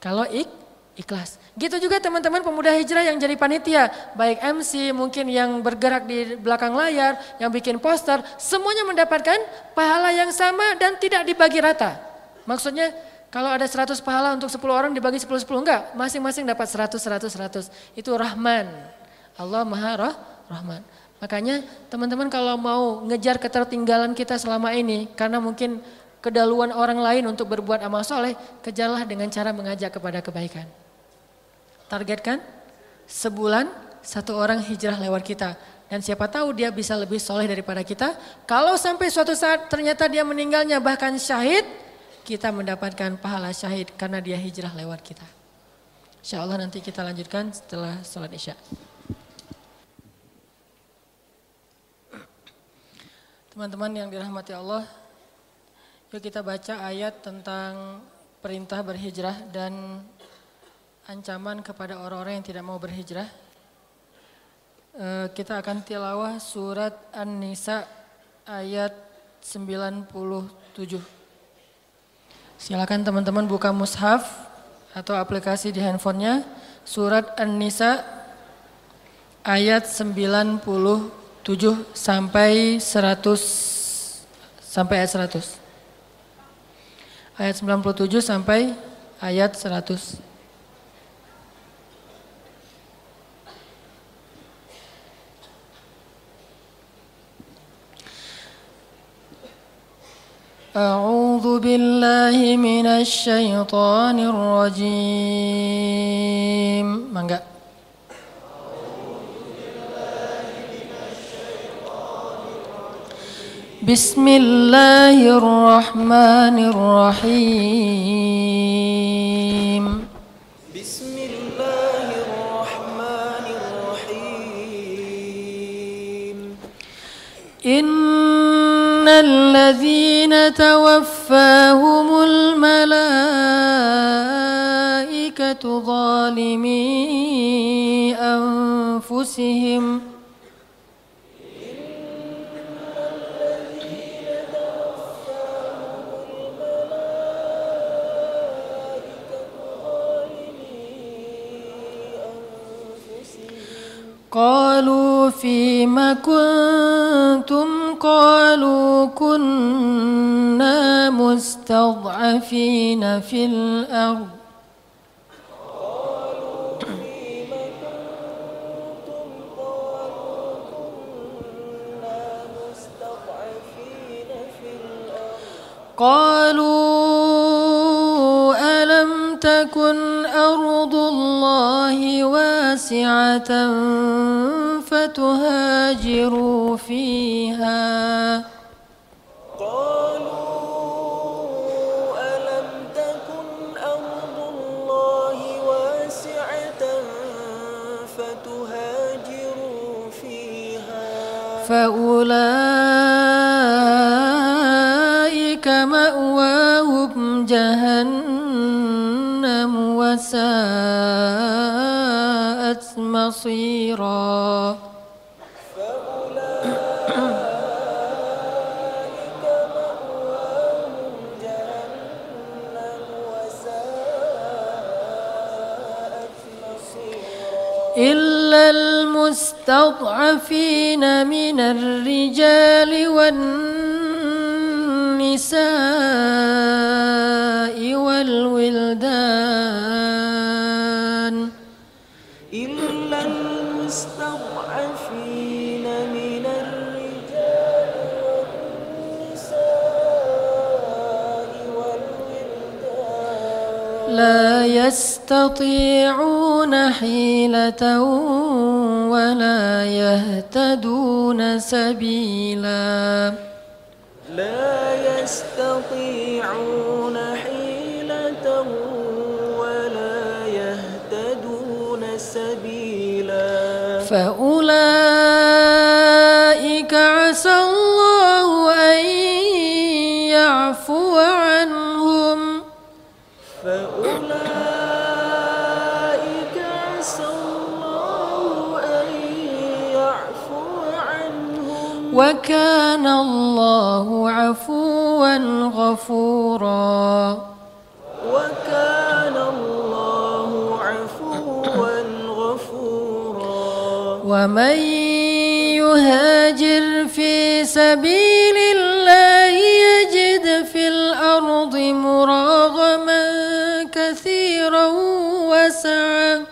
Kalau ik, ikhlas. Gitu juga teman-teman pemuda hijrah yang jadi panitia, baik MC, mungkin yang bergerak di belakang layar, yang bikin poster, semuanya mendapatkan pahala yang sama dan tidak dibagi rata. Maksudnya kalau ada 100 pahala untuk 10 orang dibagi 10 10 enggak, masing-masing dapat 100 100 100. Itu Rahman. Allah Maha Roh, Rahman. Makanya teman-teman kalau mau ngejar ketertinggalan kita selama ini karena mungkin kedaluan orang lain untuk berbuat amal soleh, kejarlah dengan cara mengajak kepada kebaikan. Targetkan sebulan satu orang hijrah lewat kita. Dan siapa tahu dia bisa lebih soleh daripada kita. Kalau sampai suatu saat ternyata dia meninggalnya bahkan syahid, kita mendapatkan pahala syahid karena dia hijrah lewat kita. Insya Allah nanti kita lanjutkan setelah sholat isya. Teman-teman yang dirahmati Allah, yuk kita baca ayat tentang perintah berhijrah dan ancaman kepada orang-orang yang tidak mau berhijrah. Eh, kita akan tilawah surat An-Nisa ayat 97. Silakan teman-teman buka mushaf atau aplikasi di handphonenya surat An-Nisa ayat 97 sampai 100 sampai ayat 100. Ayat 97 sampai ayat 100. بالله من الشيطان الرجيم. Mangga. بسم الله الرحمن الرحيم
بسم الله الرحمن الرحيم
إن الذين توفاهم الملائكة ظالمي أنفسهم قالوا فيم كنتم؟ قالوا كنا مستضعفين في الأرض. قالوا ألم تكن أرض الله واسعة فتهاجروا فيها.
قالوا ألم تكن أرض الله واسعة فتهاجروا فيها؟
فأولئك مأواهم جهنم وساءت.
فأولئك وساءت مصيرا
إلا المستضعفين من الرجال والنساء والولدان. يستطيعون حيلة ولا يهتدون سبيلا.
لا يستطيعون حيلة ولا يهتدون سبيلا.
فأولئك وكان الله عفوا غفورا.
وكان الله عفوا غفورا.
ومن يهاجر في سبيل الله يجد في الأرض مراغما كثيرا وسعا.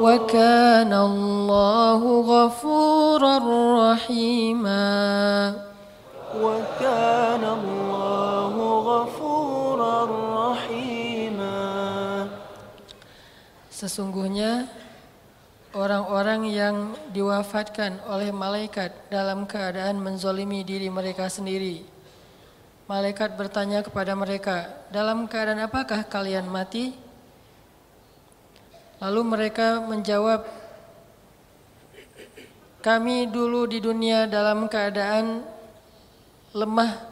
وكان الله غفورا رحيما
وكان الله غفورا رحيما
Sesungguhnya orang-orang yang diwafatkan oleh malaikat dalam keadaan menzolimi diri mereka sendiri. Malaikat bertanya kepada mereka, dalam keadaan apakah kalian mati? Lalu mereka menjawab, kami dulu di dunia dalam keadaan lemah.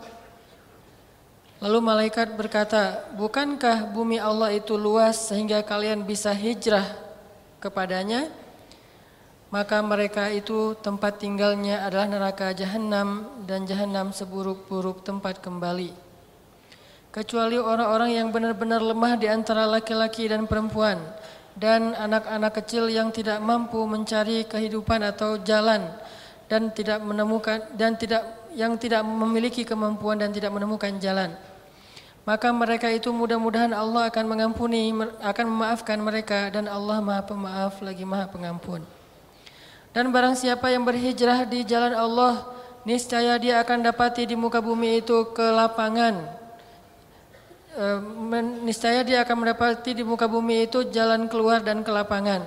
Lalu malaikat berkata, bukankah bumi Allah itu luas sehingga kalian bisa hijrah kepadanya? Maka mereka itu tempat tinggalnya adalah neraka jahanam dan jahanam seburuk-buruk tempat kembali. Kecuali orang-orang yang benar-benar lemah di antara laki-laki dan perempuan dan anak-anak kecil yang tidak mampu mencari kehidupan atau jalan dan tidak menemukan dan tidak yang tidak memiliki kemampuan dan tidak menemukan jalan. Maka mereka itu mudah-mudahan Allah akan mengampuni akan memaafkan mereka dan Allah Maha Pemaaf lagi Maha Pengampun. Dan barang siapa yang berhijrah di jalan Allah, niscaya dia akan dapati di muka bumi itu kelapangan. E, niscaya dia akan mendapati di muka bumi itu jalan keluar dan kelapangan.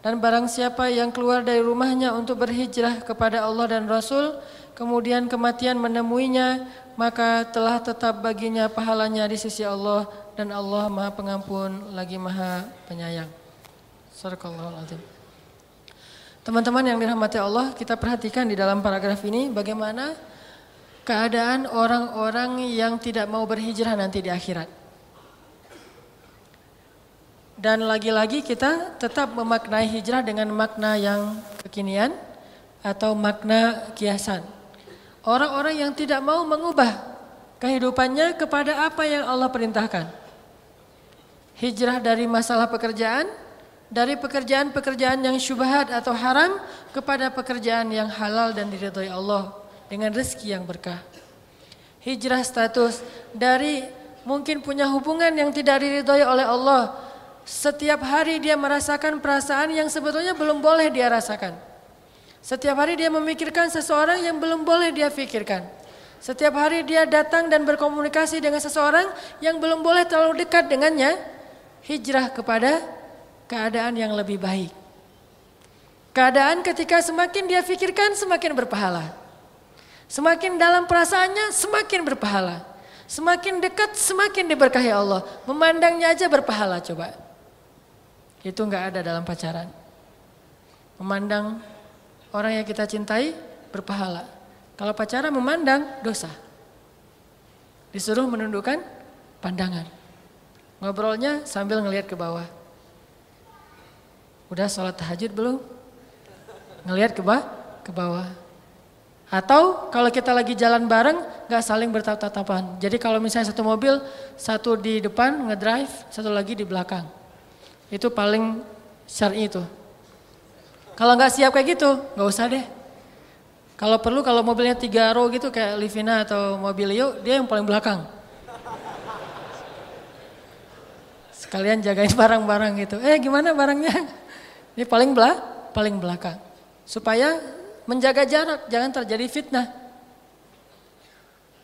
Dan barang siapa yang keluar dari rumahnya untuk berhijrah kepada Allah dan Rasul, kemudian kematian menemuinya, maka telah tetap baginya pahalanya di sisi Allah dan Allah Maha Pengampun lagi Maha Penyayang. Sadaqallahul azim. Teman-teman yang dirahmati Allah, kita perhatikan di dalam paragraf ini bagaimana keadaan orang-orang yang tidak mau berhijrah nanti di akhirat. Dan lagi-lagi kita tetap memaknai hijrah dengan makna yang kekinian atau makna kiasan. Orang-orang yang tidak mau mengubah kehidupannya kepada apa yang Allah perintahkan. Hijrah dari masalah pekerjaan dari pekerjaan-pekerjaan yang syubhat atau haram kepada pekerjaan yang halal dan diridhoi Allah dengan rezeki yang berkah. Hijrah status dari mungkin punya hubungan yang tidak diridhoi oleh Allah. Setiap hari dia merasakan perasaan yang sebetulnya belum boleh dia rasakan. Setiap hari dia memikirkan seseorang yang belum boleh dia pikirkan. Setiap hari dia datang dan berkomunikasi dengan seseorang yang belum boleh terlalu dekat dengannya. Hijrah kepada keadaan yang lebih baik. Keadaan ketika semakin dia pikirkan semakin berpahala. Semakin dalam perasaannya semakin berpahala. Semakin dekat semakin diberkahi Allah. Memandangnya aja berpahala coba. Itu nggak ada dalam pacaran. Memandang orang yang kita cintai berpahala. Kalau pacaran memandang dosa. Disuruh menundukkan pandangan. Ngobrolnya sambil ngelihat ke bawah. Udah sholat tahajud belum? Ngelihat ke, bawah, ke bawah. Atau kalau kita lagi jalan bareng gak saling bertatap-tatapan. Jadi kalau misalnya satu mobil, satu di depan ngedrive, satu lagi di belakang. Itu paling syar'i itu. Kalau nggak siap kayak gitu, nggak usah deh. Kalau perlu kalau mobilnya tiga row gitu kayak Livina atau Mobilio, dia yang paling belakang. Sekalian jagain barang-barang gitu. Eh gimana barangnya? Ini paling belah, paling belakang. Supaya menjaga jarak, jangan terjadi fitnah.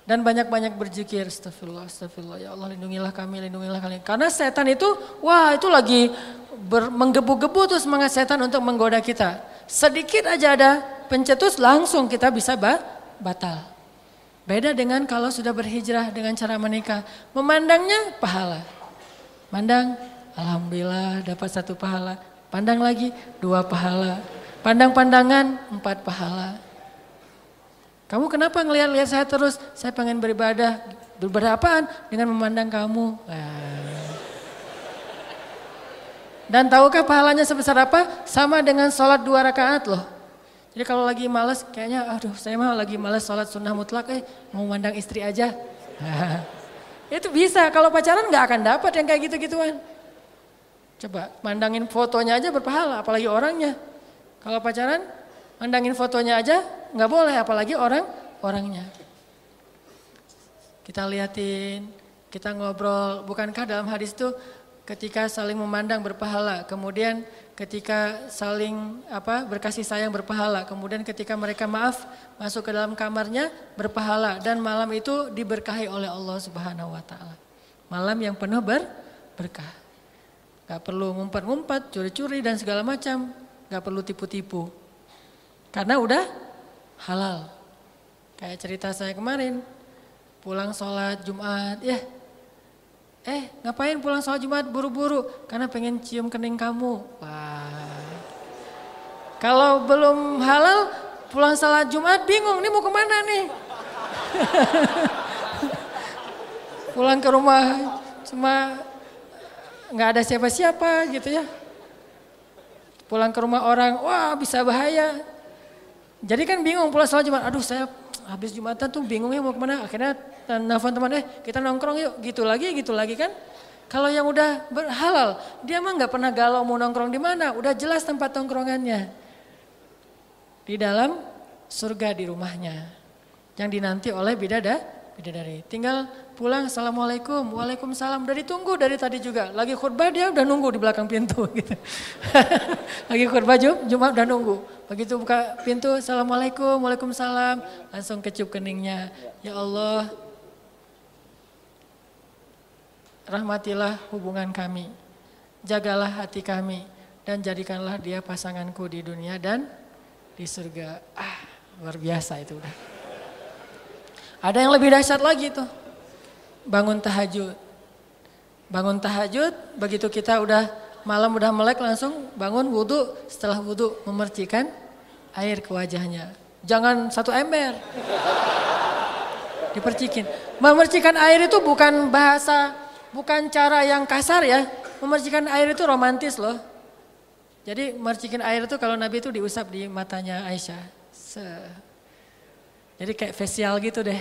Dan banyak-banyak berzikir, astagfirullah, astagfirullah, ya Allah lindungilah kami, lindungilah kalian. Karena setan itu, wah itu lagi menggebu-gebu tuh semangat setan untuk menggoda kita. Sedikit aja ada pencetus langsung kita bisa ba batal. Beda dengan kalau sudah berhijrah dengan cara menikah. Memandangnya pahala. Mandang, Alhamdulillah dapat satu pahala. Pandang lagi dua pahala. Pandang-pandangan empat pahala. Kamu kenapa ngelihat-lihat saya terus? Saya pengen beribadah. Beribadah apaan? Dengan memandang kamu. Dan tahukah pahalanya sebesar apa? Sama dengan sholat dua rakaat loh. Jadi kalau lagi males, kayaknya aduh saya mah lagi males sholat sunnah mutlak, eh mau mandang istri aja. Itu bisa, kalau pacaran nggak akan dapat yang kayak gitu-gituan. Coba mandangin fotonya aja berpahala, apalagi orangnya. Kalau pacaran, mandangin fotonya aja nggak boleh, apalagi orang orangnya. Kita liatin, kita ngobrol. Bukankah dalam hadis itu ketika saling memandang berpahala, kemudian ketika saling apa berkasih sayang berpahala, kemudian ketika mereka maaf masuk ke dalam kamarnya berpahala dan malam itu diberkahi oleh Allah Subhanahu wa taala. Malam yang penuh ber berkah. Gak perlu ngumpet-ngumpet, curi-curi dan segala macam. Gak perlu tipu-tipu. Karena udah halal. Kayak cerita saya kemarin. Pulang sholat Jumat, ya. Eh ngapain pulang sholat Jumat buru-buru? Karena pengen cium kening kamu. Wah. Kalau belum halal, pulang salat Jumat bingung, ini mau ke mana nih? pulang ke rumah cuma nggak ada siapa-siapa gitu ya. Pulang ke rumah orang, wah bisa bahaya. Jadi kan bingung pulang salat Jumat, aduh saya habis Jumatan tuh bingungnya mau ke mana. Akhirnya nelfon teman, eh kita nongkrong yuk, gitu lagi, gitu lagi kan. Kalau yang udah halal, dia mah nggak pernah galau mau nongkrong di mana, udah jelas tempat nongkrongannya. Di dalam surga di rumahnya. Yang dinanti oleh bidada, bidadari. Tinggal pulang, Assalamualaikum, Waalaikumsalam. Udah ditunggu dari tadi juga. Lagi khutbah dia udah nunggu di belakang pintu gitu. Lagi khutbah Jum, Jumat udah nunggu. Begitu buka pintu, Assalamualaikum, Waalaikumsalam. Langsung kecup keningnya. Ya Allah, rahmatilah hubungan kami. Jagalah hati kami. Dan jadikanlah dia pasanganku di dunia dan di surga. Ah, luar biasa itu udah. Ada yang lebih dahsyat lagi tuh. Bangun tahajud. Bangun tahajud, begitu kita udah malam udah melek langsung bangun wudhu. Setelah wudhu memercikan air ke wajahnya. Jangan satu ember. Dipercikin. Memercikan air itu bukan bahasa, bukan cara yang kasar ya. Memercikan air itu romantis loh. Jadi mercikin air itu kalau Nabi itu diusap di matanya Aisyah. Se Jadi kayak facial gitu deh.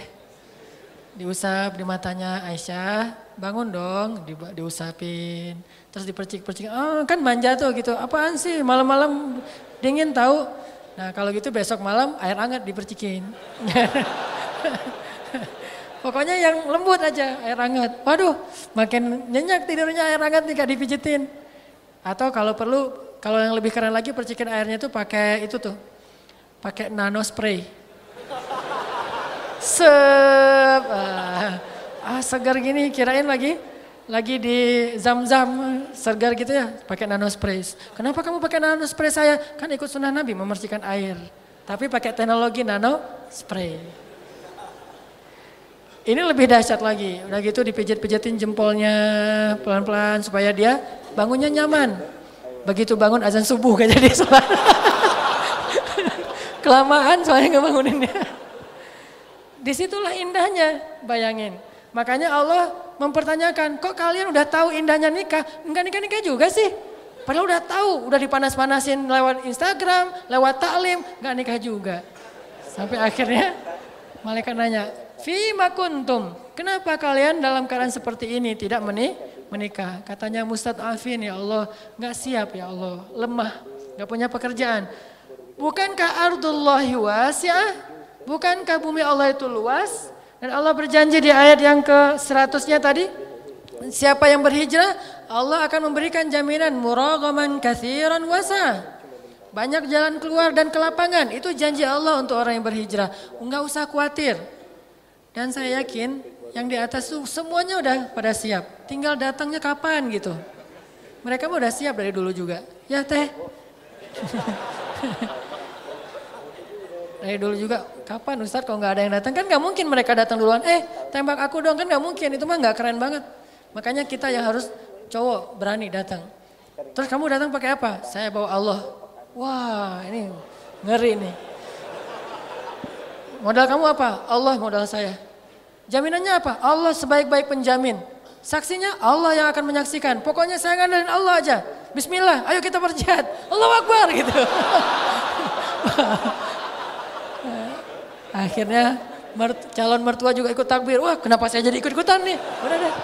Diusap di matanya Aisyah, bangun dong, di, diusapin. Terus dipercik-percik, oh, kan manja tuh gitu. Apaan sih malam-malam dingin tahu. Nah kalau gitu besok malam air hangat dipercikin. Pokoknya yang lembut aja air hangat. Waduh makin nyenyak tidurnya air hangat nih gak dipijitin. Atau kalau perlu kalau yang lebih keren lagi percikan airnya tuh pakai itu tuh. Pakai nano spray. Sep. Ah, ah segar gini kirain lagi lagi di zam-zam segar gitu ya pakai nano spray. Kenapa kamu pakai nano spray saya? Kan ikut sunnah Nabi memercikan air. Tapi pakai teknologi nano spray. Ini lebih dahsyat lagi. Udah gitu dipijit-pijitin jempolnya pelan-pelan supaya dia bangunnya nyaman. Begitu bangun azan subuh gak jadi sholat. Kelamaan soalnya ngebanguninnya. Di situlah indahnya, bayangin. Makanya Allah mempertanyakan, kok kalian udah tahu indahnya nikah? Enggak nikah-nikah juga sih. Padahal udah tahu, udah dipanas-panasin lewat Instagram, lewat taklim, enggak nikah juga. Sampai akhirnya malaikat nanya, Fima kuntum, kenapa kalian dalam keadaan seperti ini tidak menikah? menikah. Katanya Mustad Afin ya Allah, nggak siap ya Allah, lemah, nggak punya pekerjaan. Bukankah ardullahi wasi'ah? Bukankah bumi Allah itu luas? Dan Allah berjanji di ayat yang ke seratusnya tadi, siapa yang berhijrah, Allah akan memberikan jaminan muragaman kathiran wasa. Banyak jalan keluar dan kelapangan, itu janji Allah untuk orang yang berhijrah. Enggak usah khawatir. Dan saya yakin yang di atas tuh semuanya udah pada siap. Tinggal datangnya kapan gitu. Mereka udah siap dari dulu juga. Ya teh. dari dulu juga kapan Ustadz kalau nggak ada yang datang kan nggak mungkin mereka datang duluan eh tembak aku dong kan nggak mungkin itu mah nggak keren banget makanya kita yang harus cowok berani datang terus kamu datang pakai apa saya bawa Allah wah ini ngeri nih modal kamu apa Allah modal saya Jaminannya apa? Allah sebaik-baik penjamin. Saksinya Allah yang akan menyaksikan. Pokoknya saya ngandelin Allah aja. Bismillah, ayo kita berjihad. Allah Akbar gitu. Akhirnya mert, calon mertua juga ikut takbir. Wah kenapa saya jadi ikut-ikutan nih? Udah deh.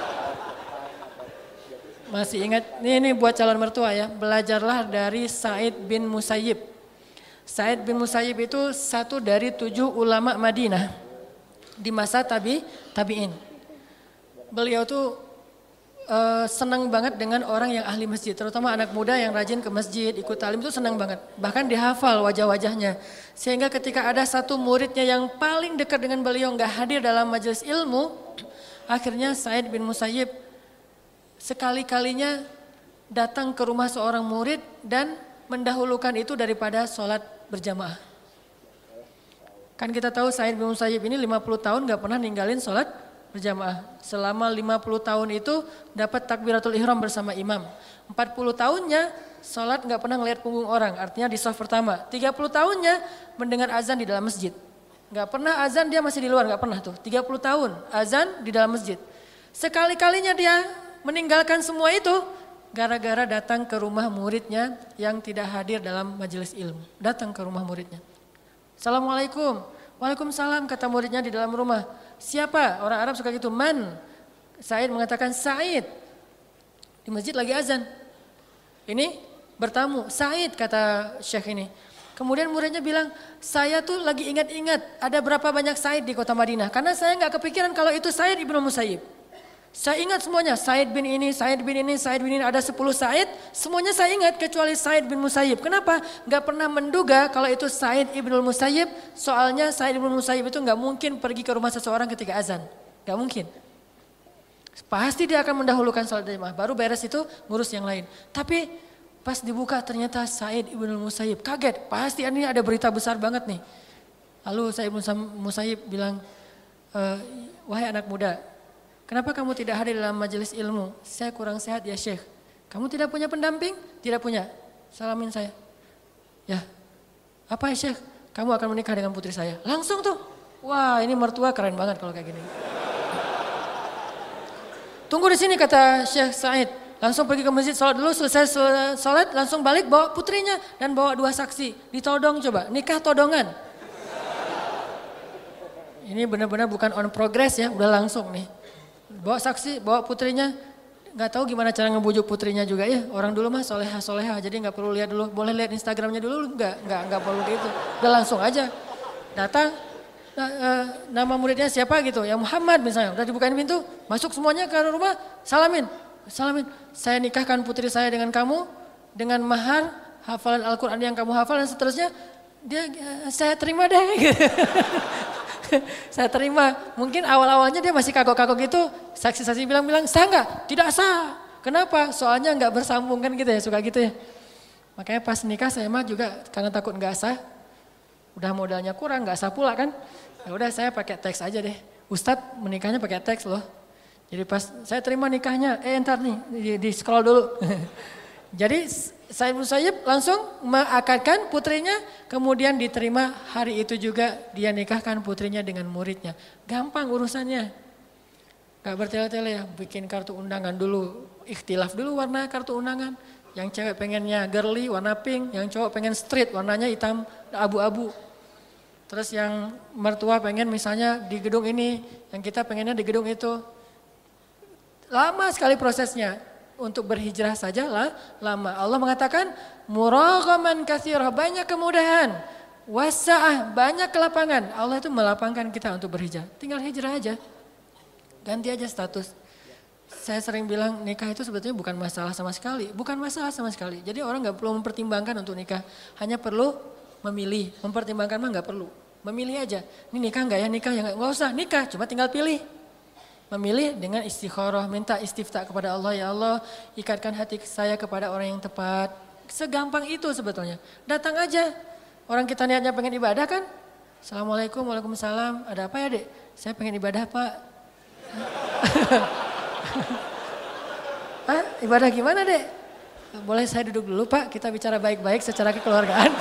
Masih ingat, ini, ini buat calon mertua ya. Belajarlah dari Said bin Musayyib. Said bin Musayyib itu satu dari tujuh ulama Madinah di masa tabi tabiin. Beliau tuh uh, senang banget dengan orang yang ahli masjid, terutama anak muda yang rajin ke masjid, ikut talim itu senang banget. Bahkan dihafal wajah-wajahnya. Sehingga ketika ada satu muridnya yang paling dekat dengan beliau nggak hadir dalam majelis ilmu, akhirnya Said bin Musayyib sekali-kalinya datang ke rumah seorang murid dan mendahulukan itu daripada sholat berjamaah. Kan kita tahu Said bin Musayyib ini 50 tahun gak pernah ninggalin sholat berjamaah. Selama 50 tahun itu dapat takbiratul ihram bersama imam. 40 tahunnya sholat nggak pernah ngeliat punggung orang, artinya di soft pertama. 30 tahunnya mendengar azan di dalam masjid. Nggak pernah azan dia masih di luar, nggak pernah tuh. 30 tahun azan di dalam masjid. Sekali-kalinya dia meninggalkan semua itu gara-gara datang ke rumah muridnya yang tidak hadir dalam majelis ilmu. Datang ke rumah muridnya. Assalamualaikum. Waalaikumsalam kata muridnya di dalam rumah. Siapa? Orang Arab suka gitu. Man. Said mengatakan Said. Di masjid lagi azan. Ini bertamu. Said kata Syekh ini. Kemudian muridnya bilang, saya tuh lagi ingat-ingat ada berapa banyak Said di kota Madinah. Karena saya nggak kepikiran kalau itu Said ibnu Musayyib. Saya ingat semuanya, Said bin ini, Said bin ini, Said bin ini, ada 10 Said. Semuanya saya ingat kecuali Said bin Musayyib. Kenapa? Gak pernah menduga kalau itu Said ibnu Musayyib. Soalnya Said ibnu Musayyib itu gak mungkin pergi ke rumah seseorang ketika azan. Gak mungkin. Pasti dia akan mendahulukan salat jamaah. Baru beres itu ngurus yang lain. Tapi pas dibuka ternyata Said ibnu Musayyib. Kaget, pasti ini ada berita besar banget nih. Lalu Said ibnu Musayyib bilang, e, wahai anak muda, Kenapa kamu tidak hadir dalam majelis ilmu? Saya kurang sehat ya Syekh. Kamu tidak punya pendamping? Tidak punya. Salamin saya. Ya. Apa ya Syekh? Kamu akan menikah dengan putri saya. Langsung tuh. Wah ini mertua keren banget kalau kayak gini. Tunggu di sini kata Syekh Said. Langsung pergi ke masjid sholat dulu, selesai sholat langsung balik bawa putrinya dan bawa dua saksi. Ditodong coba, nikah todongan. Ini benar-benar bukan on progress ya, udah langsung nih. Bawa saksi, bawa putrinya. Nggak tahu gimana cara ngebujuk putrinya juga ya. Orang dulu mah soleha soleha, jadi nggak perlu lihat dulu. Boleh lihat Instagramnya dulu, nggak nggak nggak perlu gitu. Udah langsung aja datang. Nah, uh, nama muridnya siapa gitu? Ya Muhammad misalnya. Udah dibukain pintu, masuk semuanya ke rumah, salamin, salamin. Saya nikahkan putri saya dengan kamu dengan mahar hafalan Al-Quran yang kamu hafal dan seterusnya. Dia uh, saya terima deh. saya terima. Mungkin awal-awalnya dia masih kagok-kagok gitu. Saksi-saksi bilang-bilang, sah nggak? Tidak sah. Kenapa? Soalnya nggak bersambung kan gitu ya, suka gitu ya. Makanya pas nikah saya mah juga karena takut nggak sah. Udah modalnya kurang, nggak sah pula kan. Ya udah saya pakai teks aja deh. Ustadz menikahnya pakai teks loh. Jadi pas saya terima nikahnya, eh ntar nih di, di scroll dulu. Jadi Said Musayyib langsung mengakadkan putrinya, kemudian diterima hari itu juga dia nikahkan putrinya dengan muridnya. Gampang urusannya. Gak bertele-tele ya, bikin kartu undangan dulu, ikhtilaf dulu warna kartu undangan. Yang cewek pengennya girly warna pink, yang cowok pengen street warnanya hitam abu-abu. Terus yang mertua pengen misalnya di gedung ini, yang kita pengennya di gedung itu. Lama sekali prosesnya untuk berhijrah sajalah lama. Allah mengatakan muraghaman katsirah, banyak kemudahan. Wasa'ah, banyak kelapangan. Allah itu melapangkan kita untuk berhijrah. Tinggal hijrah aja. Ganti aja status. Saya sering bilang nikah itu sebetulnya bukan masalah sama sekali. Bukan masalah sama sekali. Jadi orang nggak perlu mempertimbangkan untuk nikah. Hanya perlu memilih. Mempertimbangkan mah nggak perlu. Memilih aja. Ini nikah nggak ya? Nikah ya nggak usah. Nikah, cuma tinggal pilih memilih dengan istikharah, minta istifta kepada Allah, ya Allah ikatkan hati saya kepada orang yang tepat. Segampang itu sebetulnya. Datang aja. Orang kita niatnya pengen ibadah kan? Assalamualaikum, waalaikumsalam. Ada apa ya dek? Saya pengen ibadah pak. Hah? Ibadah gimana dek? Boleh saya duduk dulu pak, kita bicara baik-baik secara kekeluargaan.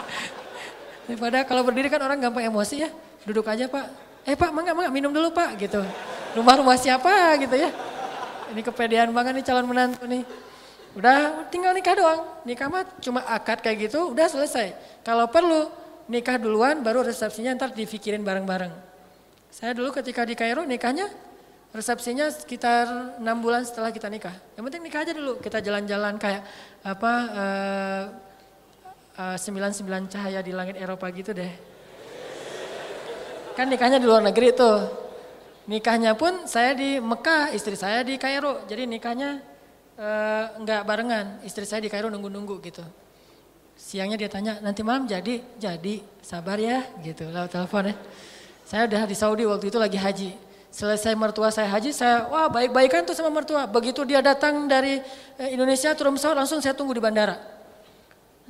Daripada kalau berdiri kan orang gampang emosi ya. Duduk aja pak eh pak mangga mangga minum dulu pak gitu. Rumah-rumah siapa gitu ya. Ini kepedean banget nih calon menantu nih. Udah tinggal nikah doang. Nikah mah cuma akad kayak gitu udah selesai. Kalau perlu nikah duluan baru resepsinya ntar dipikirin bareng-bareng. Saya dulu ketika di Kairo nikahnya resepsinya sekitar enam bulan setelah kita nikah. Yang penting nikah aja dulu. Kita jalan-jalan kayak apa uh, uh, sembilan sembilan cahaya di langit Eropa gitu deh. Kan nikahnya di luar negeri tuh. Nikahnya pun saya di Mekah, istri saya di Kairo. Jadi nikahnya uh, enggak barengan. Istri saya di Kairo nunggu-nunggu gitu. Siangnya dia tanya, nanti malam jadi? Jadi, sabar ya gitu lewat telepon ya. Saya udah di Saudi waktu itu lagi haji. Selesai mertua saya haji, saya wah baik-baikan tuh sama mertua. Begitu dia datang dari eh, Indonesia turun pesawat langsung saya tunggu di bandara.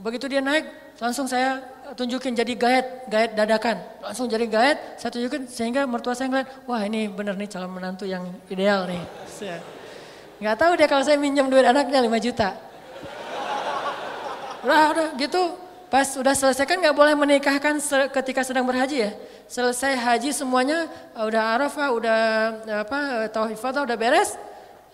Begitu dia naik, langsung saya tunjukin jadi gaet, gaet dadakan. Langsung jadi gaet, saya tunjukin sehingga mertua saya ngeliat, wah ini bener nih calon menantu yang ideal nih. Nggak tahu dia kalau saya minjem duit anaknya 5 juta. Udah, udah gitu. Pas udah selesai kan nggak boleh menikahkan ketika sedang berhaji ya. Selesai haji semuanya uh, udah arafah, udah uh, apa tauhid ifadah udah beres.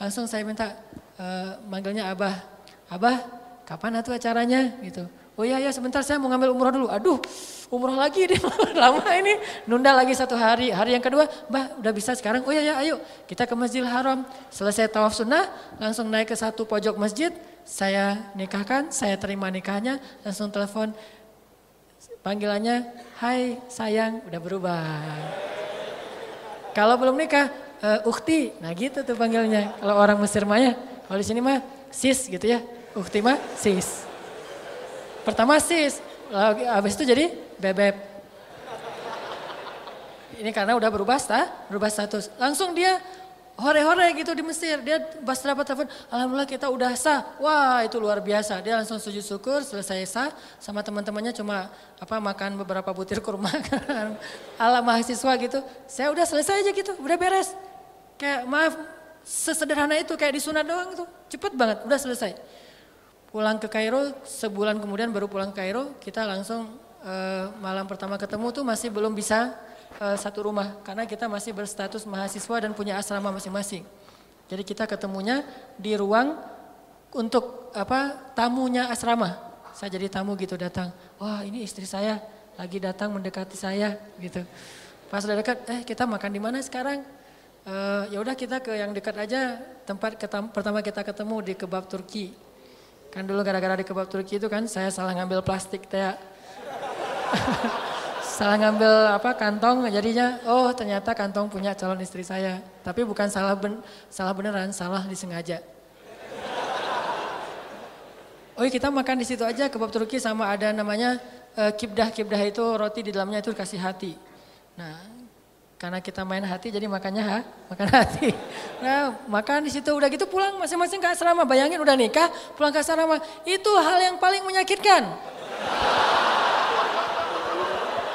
Langsung saya minta uh, manggilnya abah. Abah, kapan atuh acaranya gitu. Oh iya ya sebentar saya mau ngambil umroh dulu. Aduh, umroh lagi deh lama ini. Nunda lagi satu hari. Hari yang kedua, Mbah udah bisa sekarang. Oh iya ya ayo kita ke Masjidil Haram. Selesai tawaf sunnah, langsung naik ke satu pojok masjid. Saya nikahkan, saya terima nikahnya, langsung telepon. Panggilannya, hai sayang, udah berubah. Kalau belum nikah, eh, ukti. Nah gitu tuh panggilnya. Kalau orang Mesir mah ya. Kalau di sini mah sis gitu ya. Ukti mah sis. Pertama sis, habis itu jadi bebek. Ini karena udah berubah sta, berubah status. Langsung dia hore-hore gitu di Mesir. Dia pas dapat telepon, alhamdulillah kita udah sah. Wah itu luar biasa. Dia langsung sujud syukur, selesai sah. Sama teman-temannya cuma apa makan beberapa butir kurma kan. Ala mahasiswa gitu. Saya udah selesai aja gitu, udah beres. Kayak maaf, sesederhana itu kayak disunat doang tuh. Cepet banget, udah selesai pulang ke Kairo sebulan kemudian baru pulang ke Kairo kita langsung eh, malam pertama ketemu tuh masih belum bisa eh, satu rumah karena kita masih berstatus mahasiswa dan punya asrama masing-masing. Jadi kita ketemunya di ruang untuk apa tamunya asrama. Saya jadi tamu gitu datang wah ini istri saya lagi datang mendekati saya gitu. Pas udah dekat eh kita makan di mana sekarang? Eh, ya udah kita ke yang dekat aja tempat ketam- pertama kita ketemu di kebab Turki Kan dulu gara-gara di kebab Turki itu kan saya salah ngambil plastik teh. salah ngambil apa kantong jadinya oh ternyata kantong punya calon istri saya. Tapi bukan salah ben, salah beneran, salah disengaja. Oh iya, kita makan di situ aja kebab Turki sama ada namanya eh, kibdah kibdah itu roti di dalamnya itu kasih hati. Nah karena kita main hati jadi makannya ha, makan hati. Nah makan di situ udah gitu pulang masing-masing ke asrama. Bayangin udah nikah pulang ke asrama itu hal yang paling menyakitkan.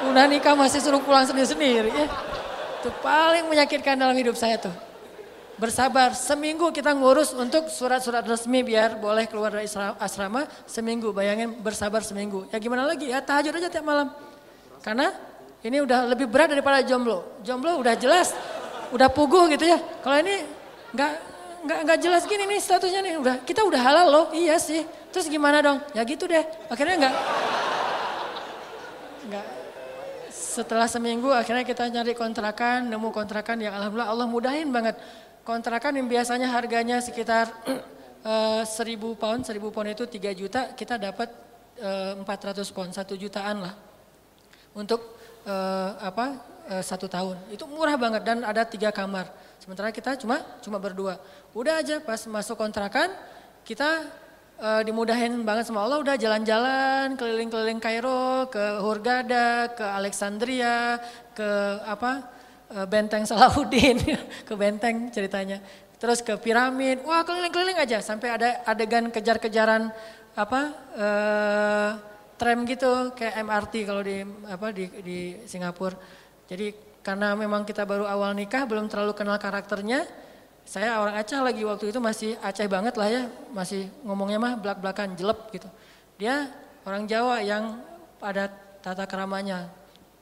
Udah nikah masih suruh pulang sendiri-sendiri ya. Itu paling menyakitkan dalam hidup saya tuh. Bersabar, seminggu kita ngurus untuk surat-surat resmi biar boleh keluar dari asra- asrama seminggu. Bayangin bersabar seminggu. Ya gimana lagi ya tahajud aja tiap malam. Karena ini udah lebih berat daripada jomblo. Jomblo udah jelas, udah puguh gitu ya. Kalau ini nggak nggak nggak jelas gini nih statusnya nih. Udah kita udah halal loh, iya sih. Terus gimana dong? Ya gitu deh. Akhirnya nggak nggak setelah seminggu akhirnya kita nyari kontrakan, nemu kontrakan yang alhamdulillah Allah mudahin banget. Kontrakan yang biasanya harganya sekitar eh, 1000 pound, 1000 pound itu 3 juta, kita dapat eh, 400 pound, 1 jutaan lah. Untuk eh, apa? eh, satu tahun. Itu murah banget dan ada tiga kamar. Sementara kita cuma cuma berdua. Udah aja pas masuk kontrakan kita eh, dimudahin banget sama Allah udah jalan-jalan keliling-keliling Kairo ke Hurghada, ke Alexandria, ke apa? eh, Benteng Salahuddin, ke benteng ceritanya. Terus ke piramid. Wah, keliling-keliling aja sampai ada adegan kejar-kejaran apa? eh, tram gitu kayak MRT kalau di apa di di Singapura. Jadi karena memang kita baru awal nikah belum terlalu kenal karakternya. Saya orang Aceh lagi waktu itu masih Aceh banget lah ya, masih ngomongnya mah belak-belakan jelek gitu. Dia orang Jawa yang ada tata keramanya.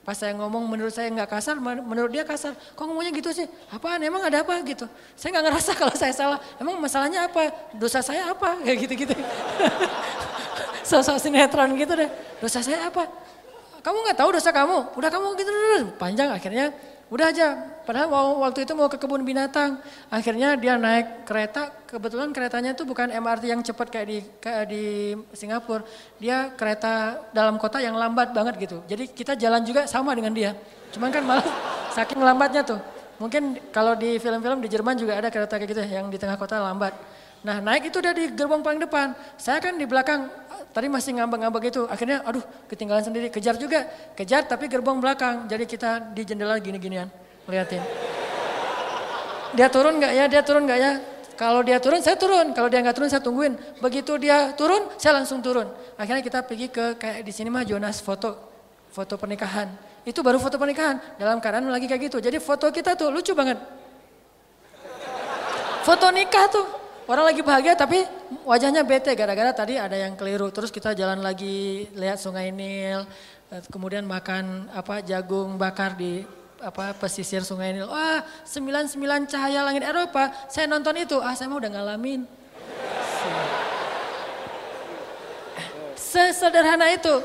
Pas saya ngomong menurut saya nggak kasar, men- menurut dia kasar. Kok ngomongnya gitu sih? Apaan? Emang ada apa gitu? Saya nggak ngerasa kalau saya salah. Emang masalahnya apa? Dosa saya apa? Kayak gitu-gitu. Sosok sinetron gitu deh. Dosa saya apa? Kamu nggak tahu dosa kamu? Udah kamu gitu panjang akhirnya udah aja. Padahal waktu itu mau ke kebun binatang. Akhirnya dia naik kereta. Kebetulan keretanya itu bukan MRT yang cepat kayak di kayak di Singapura. Dia kereta dalam kota yang lambat banget gitu. Jadi kita jalan juga sama dengan dia. Cuman kan malah saking lambatnya tuh. Mungkin kalau di film-film di Jerman juga ada kereta kayak gitu yang di tengah kota lambat. Nah naik itu udah di gerbong paling depan. Saya kan di belakang tadi masih ngambek-ngambek itu. Akhirnya aduh ketinggalan sendiri. Kejar juga. Kejar tapi gerbong belakang. Jadi kita di jendela gini-ginian. Liatin. Dia turun nggak ya? Dia turun nggak ya? Kalau dia turun, saya turun. Kalau dia nggak turun, saya tungguin. Begitu dia turun, saya langsung turun. Akhirnya kita pergi ke kayak di sini mah Jonas foto, foto pernikahan. Itu baru foto pernikahan. Dalam keadaan lagi kayak gitu. Jadi foto kita tuh lucu banget. Foto nikah tuh. Orang lagi bahagia tapi wajahnya bete gara-gara tadi ada yang keliru. Terus kita jalan lagi lihat Sungai Nil, eh, kemudian makan apa jagung bakar di apa pesisir Sungai Nil. Wah, 99 cahaya langit Eropa. Saya nonton itu, ah saya mah udah ngalamin. Sesederhana itu.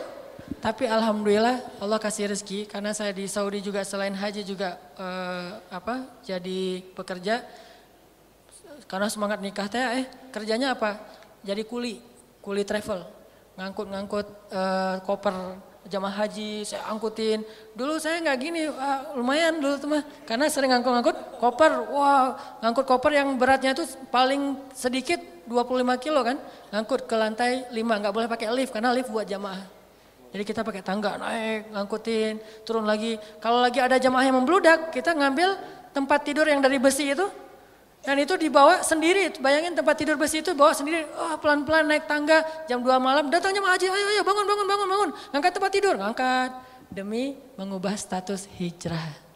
Tapi alhamdulillah Allah kasih rezeki karena saya di Saudi juga selain haji juga eh, apa jadi pekerja karena semangat nikah teh eh kerjanya apa? Jadi kuli, kuli travel. Ngangkut-ngangkut eh, koper jamaah haji, saya angkutin. Dulu saya nggak gini, ah, lumayan dulu tuh mah. Karena sering ngangkut-ngangkut koper, wah ngangkut koper yang beratnya itu paling sedikit 25 kilo kan. Ngangkut ke lantai 5, nggak boleh pakai lift karena lift buat jamaah. Jadi kita pakai tangga naik, ngangkutin, turun lagi. Kalau lagi ada jamaah yang membludak, kita ngambil tempat tidur yang dari besi itu, dan itu dibawa sendiri, bayangin tempat tidur besi itu bawa sendiri, oh, pelan-pelan naik tangga jam 2 malam, datangnya jemaah haji, ayo ayo bangun bangun bangun bangun, ngangkat tempat tidur, ngangkat demi mengubah status hijrah.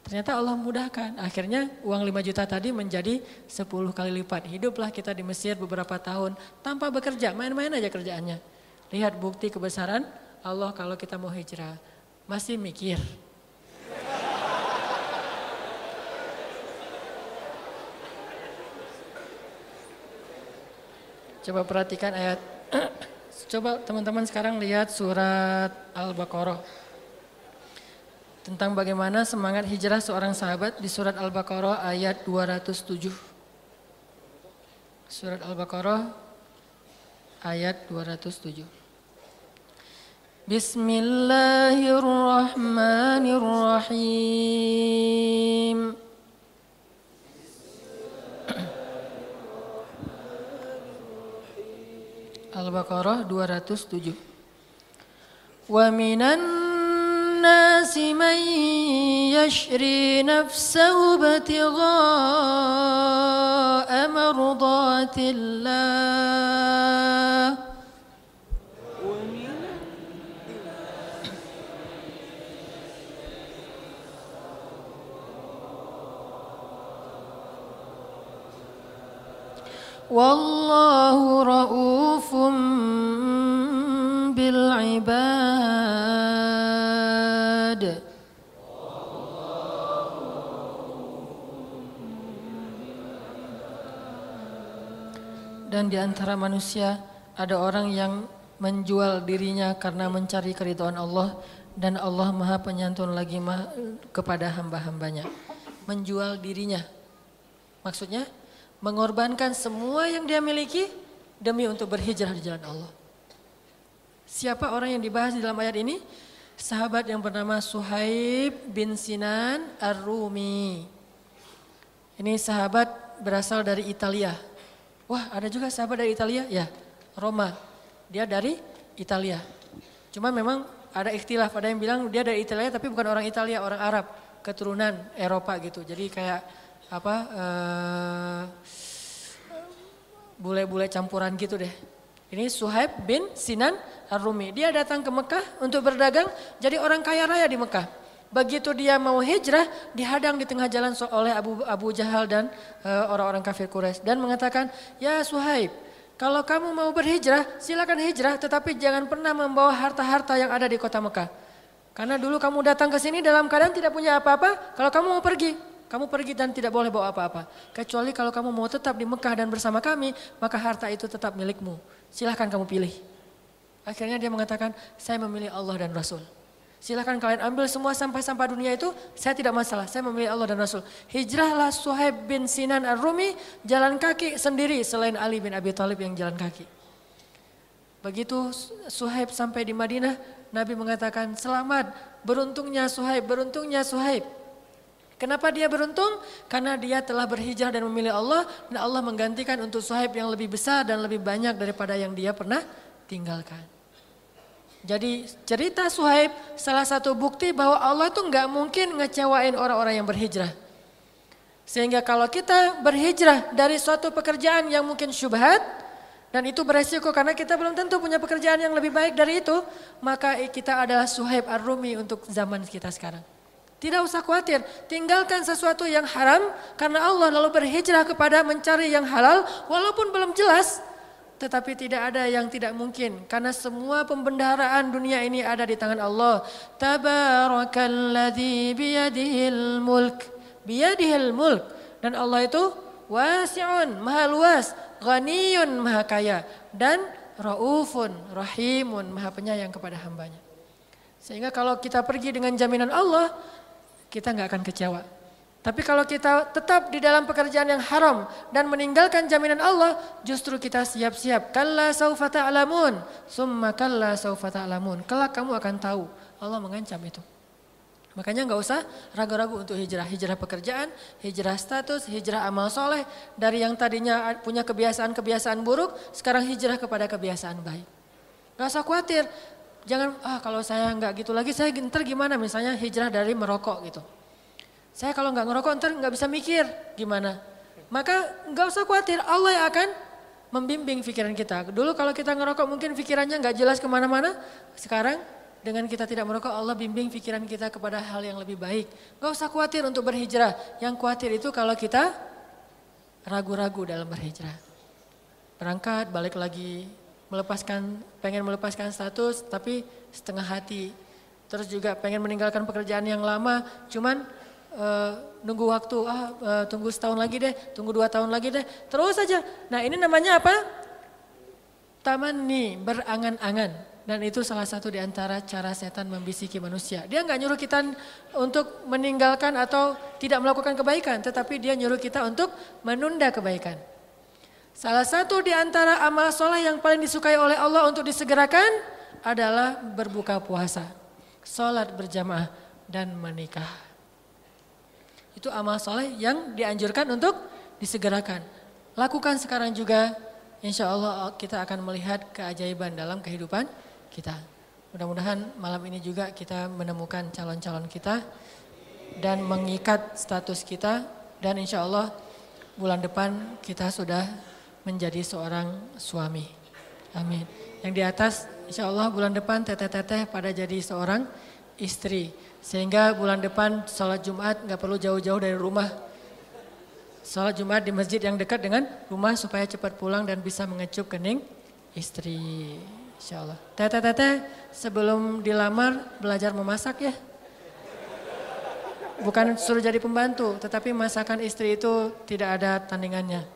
Ternyata Allah mudahkan, akhirnya uang 5 juta tadi menjadi 10 kali lipat. Hiduplah kita di Mesir beberapa tahun tanpa bekerja, main-main aja kerjaannya. Lihat bukti kebesaran Allah kalau kita mau hijrah. Masih mikir. Coba perhatikan ayat. Coba teman-teman sekarang lihat surat Al-Baqarah. Tentang bagaimana semangat hijrah seorang sahabat di surat Al-Baqarah ayat 207. Surat Al-Baqarah ayat 207. Bismillahirrahmanirrahim. Al-Baqarah 207. Wa minan الناس من يشري نفسه ابتغاء مرضات الله والله رؤوف antara manusia ada orang yang menjual dirinya karena mencari keridhaan Allah dan Allah Maha Penyantun lagi maha, kepada hamba-hambanya. Menjual dirinya. Maksudnya mengorbankan semua yang dia miliki demi untuk berhijrah di jalan Allah. Siapa orang yang dibahas di dalam ayat ini? Sahabat yang bernama Suhaib bin Sinan Ar-Rumi. Ini sahabat berasal dari Italia. Wah ada juga sahabat dari Italia? Ya, Roma. Dia dari Italia. Cuma memang ada ikhtilaf, ada yang bilang dia dari Italia tapi bukan orang Italia, orang Arab. Keturunan Eropa gitu. Jadi kayak apa uh, bule-bule campuran gitu deh. Ini Suhaib bin Sinan Ar-Rumi. Dia datang ke Mekah untuk berdagang jadi orang kaya raya di Mekah. Begitu dia mau hijrah, dihadang di tengah jalan oleh Abu Abu Jahal dan uh, orang-orang kafir Quraisy dan mengatakan, "Ya Suhaib, kalau kamu mau berhijrah, silakan hijrah, tetapi jangan pernah membawa harta-harta yang ada di kota Mekah. Karena dulu kamu datang ke sini dalam keadaan tidak punya apa-apa, kalau kamu mau pergi, kamu pergi dan tidak boleh bawa apa-apa. Kecuali kalau kamu mau tetap di Mekah dan bersama kami, maka harta itu tetap milikmu. Silahkan kamu pilih. Akhirnya dia mengatakan, saya memilih Allah dan Rasul. Silahkan kalian ambil semua sampah-sampah dunia itu, saya tidak masalah, saya memilih Allah dan Rasul. Hijrahlah Suhaib bin Sinan Ar-Rumi, jalan kaki sendiri selain Ali bin Abi Thalib yang jalan kaki. Begitu Suhaib sampai di Madinah, Nabi mengatakan, selamat, beruntungnya Suhaib, beruntungnya Suhaib. Kenapa dia beruntung? Karena dia telah berhijrah dan memilih Allah, dan Allah menggantikan untuk Suhaib yang lebih besar dan lebih banyak daripada yang dia pernah tinggalkan. Jadi cerita Suhaib salah satu bukti bahwa Allah itu nggak mungkin ngecewain orang-orang yang berhijrah. Sehingga kalau kita berhijrah dari suatu pekerjaan yang mungkin syubhat dan itu beresiko karena kita belum tentu punya pekerjaan yang lebih baik dari itu, maka kita adalah Suhaib Ar-Rumi untuk zaman kita sekarang. Tidak usah khawatir, tinggalkan sesuatu yang haram karena Allah lalu berhijrah kepada mencari yang halal walaupun belum jelas. Tetapi tidak ada yang tidak mungkin karena semua pembendaharaan dunia ini ada di tangan Allah. Tabarakalladzi biyadihil mulk. Biyadihil mulk. Dan Allah itu wasi'un, maha luas, ghaniyun, maha kaya. Dan raufun, rahimun, maha penyayang kepada hambanya. Sehingga kalau kita pergi dengan jaminan Allah, kita nggak akan kecewa. Tapi kalau kita tetap di dalam pekerjaan yang haram dan meninggalkan jaminan Allah, justru kita siap-siap. Kalla saufa ta'lamun, summa kalla saufa ta'lamun. Kelak kamu akan tahu. Allah mengancam itu. Makanya nggak usah ragu-ragu untuk hijrah. Hijrah pekerjaan, hijrah status, hijrah amal soleh. Dari yang tadinya punya kebiasaan-kebiasaan buruk, sekarang hijrah kepada kebiasaan baik. Gak usah khawatir. Jangan, ah kalau saya nggak gitu lagi, saya ntar gimana misalnya hijrah dari merokok gitu. Saya kalau nggak ngerokok ntar nggak bisa mikir gimana. Maka nggak usah khawatir, Allah yang akan membimbing pikiran kita. Dulu kalau kita ngerokok mungkin pikirannya nggak jelas ke mana-mana. Sekarang dengan kita tidak merokok Allah bimbing pikiran kita kepada hal yang lebih baik. Gak usah khawatir untuk berhijrah. Yang khawatir itu kalau kita ragu-ragu dalam berhijrah. Berangkat balik lagi melepaskan pengen melepaskan status tapi setengah hati. Terus juga pengen meninggalkan pekerjaan yang lama cuman uh, nunggu waktu, ah uh, tunggu setahun lagi deh, tunggu dua tahun lagi deh, terus saja. Nah ini namanya apa? Taman nih, berangan-angan. Dan itu salah satu di antara cara setan membisiki manusia. Dia nggak nyuruh kita untuk meninggalkan atau tidak melakukan kebaikan, tetapi dia nyuruh kita untuk menunda kebaikan. Salah satu di antara amal soleh yang paling disukai oleh Allah untuk disegerakan adalah berbuka puasa, sholat berjamaah, dan menikah. Itu amal soleh yang dianjurkan untuk disegerakan. Lakukan sekarang juga, insya Allah kita akan melihat keajaiban dalam kehidupan kita. Mudah-mudahan malam ini juga kita menemukan calon-calon kita dan mengikat status kita dan insya Allah bulan depan kita sudah menjadi seorang suami. Amin. Yang di atas insya Allah bulan depan teteh-teteh pada jadi seorang istri. Sehingga bulan depan sholat Jumat nggak perlu jauh-jauh dari rumah. Sholat Jumat di masjid yang dekat dengan rumah supaya cepat pulang dan bisa mengecup kening istri. Insya Allah. Teteh-teteh sebelum dilamar belajar memasak ya. Bukan suruh jadi pembantu, tetapi masakan istri itu tidak ada tandingannya.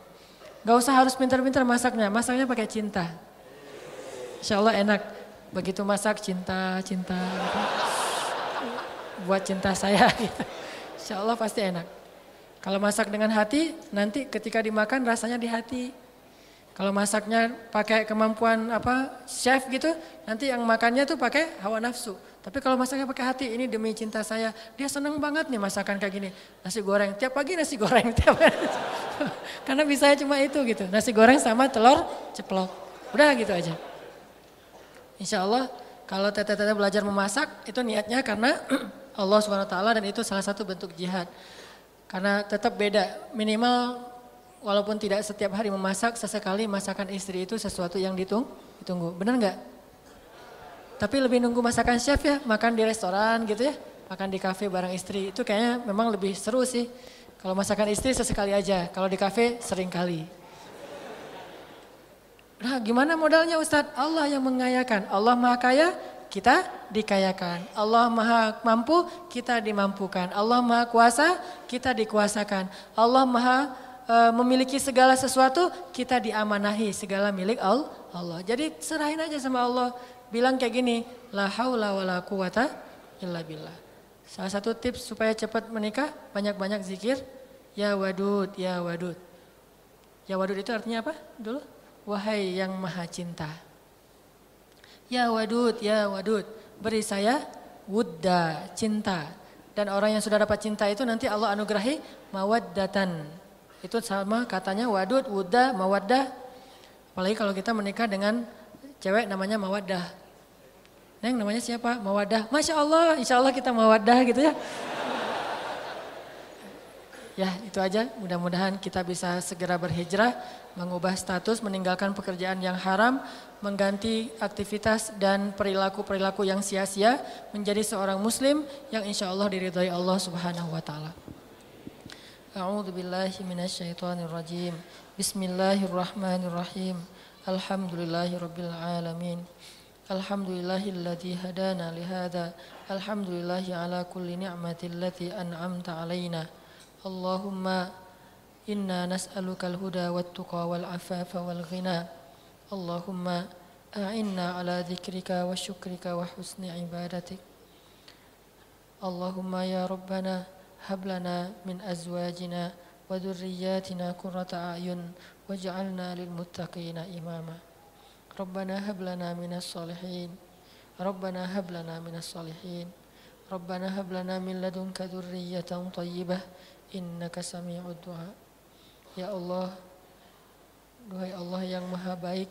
Gak usah harus pintar-pintar masaknya, masaknya pakai cinta. Insya Allah enak. Begitu masak cinta, cinta. Gitu buat cinta saya gitu. Insya Allah pasti enak. Kalau masak dengan hati, nanti ketika dimakan rasanya di hati. Kalau masaknya pakai kemampuan apa chef gitu, nanti yang makannya tuh pakai hawa nafsu. Tapi kalau masaknya pakai hati, ini demi cinta saya, dia senang banget nih masakan kayak gini. Nasi goreng, tiap pagi nasi goreng, tiap hari. Karena bisa cuma itu gitu, nasi goreng sama telur ceplok. Udah gitu aja. Insya Allah kalau teteh-teteh belajar memasak, itu niatnya karena Allah SWT dan itu salah satu bentuk jihad. Karena tetap beda, minimal walaupun tidak setiap hari memasak, sesekali masakan istri itu sesuatu yang ditung, ditunggu. Benar nggak? Tapi lebih nunggu masakan chef ya, makan di restoran gitu ya, makan di kafe bareng istri. Itu kayaknya memang lebih seru sih. Kalau masakan istri sesekali aja, kalau di kafe sering kali. Nah gimana modalnya Ustadz? Allah yang mengayakan. Allah maha kaya, kita dikayakan. Allah maha mampu, kita dimampukan. Allah maha kuasa, kita dikuasakan. Allah maha uh, memiliki segala sesuatu, kita diamanahi segala milik Allah. Jadi serahin aja sama Allah. Bilang kayak gini, la haula wa la quwata illa billah. Salah satu tips supaya cepat menikah, banyak-banyak zikir. Ya wadud, ya wadud. Ya wadud itu artinya apa dulu? Wahai yang maha cinta. Ya wadud, ya wadud, beri saya wudda, cinta. Dan orang yang sudah dapat cinta itu nanti Allah anugerahi mawaddatan. Itu sama katanya wadud, wudda, mawaddah. Apalagi kalau kita menikah dengan cewek namanya mawaddah. Neng namanya siapa? Mawaddah. Masya Allah, insya Allah kita mawaddah gitu ya. Ya, itu aja. Mudah-mudahan kita bisa segera berhijrah, mengubah status, meninggalkan pekerjaan yang haram, mengganti aktivitas dan perilaku-perilaku yang sia-sia, menjadi seorang muslim yang insya Allah diridhai Allah subhanahu wa ta'ala. A'udzu billahi minasyaitonir rajim. Bismillahirrahmanirrahim. Alhamdulillahirabbil alamin. Alhamdulillahilladzi hadana li hadza. Alhamdulillahi ala kulli ni'matin allati an'amta alaina. Allahumma al-huda wat-tuqa wal-afafa wal-ghina. Allahumma a'inna ala dzikrika wa syukrika wa husni ibadatik. Allahumma ya Rabbana هب لنا من أزواجنا وذرياتنا قرة أعين واجعلنا للمتقين إماما. ربنا هب لنا من الصالحين. ربنا هب لنا من الصالحين. ربنا هب لنا من لدنك ذرية طيبة. إنك سميع الدعاء. Ya Allah, Duhai Allah yang maha baik,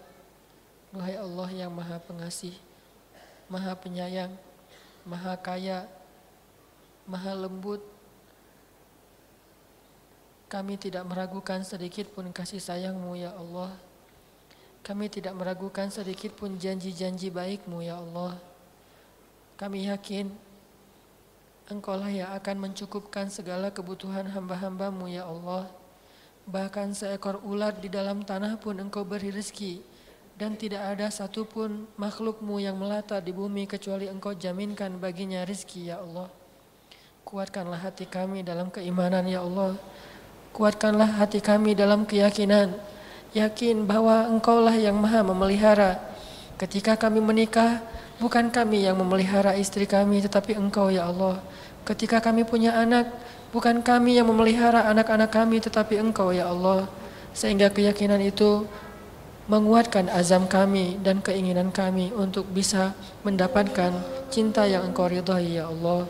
Duhai Allah yang maha pengasih, maha penyayang, maha kaya, maha lembut, kami tidak meragukan sedikit pun kasih sayangmu ya Allah. Kami tidak meragukan sedikit pun janji-janji baikmu ya Allah. Kami yakin Engkau lah yang akan mencukupkan segala kebutuhan hamba-hambamu ya Allah. Bahkan seekor ular di dalam tanah pun engkau beri rezeki. Dan tidak ada satupun makhlukmu yang melata di bumi kecuali engkau jaminkan baginya rezeki ya Allah. Kuatkanlah hati kami dalam keimanan ya Allah. Kuatkanlah hati kami dalam keyakinan, yakin bahwa Engkaulah yang maha memelihara. Ketika kami menikah, bukan kami yang memelihara istri kami, tetapi Engkau ya Allah. Ketika kami punya anak, bukan kami yang memelihara anak-anak kami, tetapi Engkau ya Allah. Sehingga keyakinan itu menguatkan azam kami dan keinginan kami untuk bisa mendapatkan cinta yang Engkau ridhai ya Allah.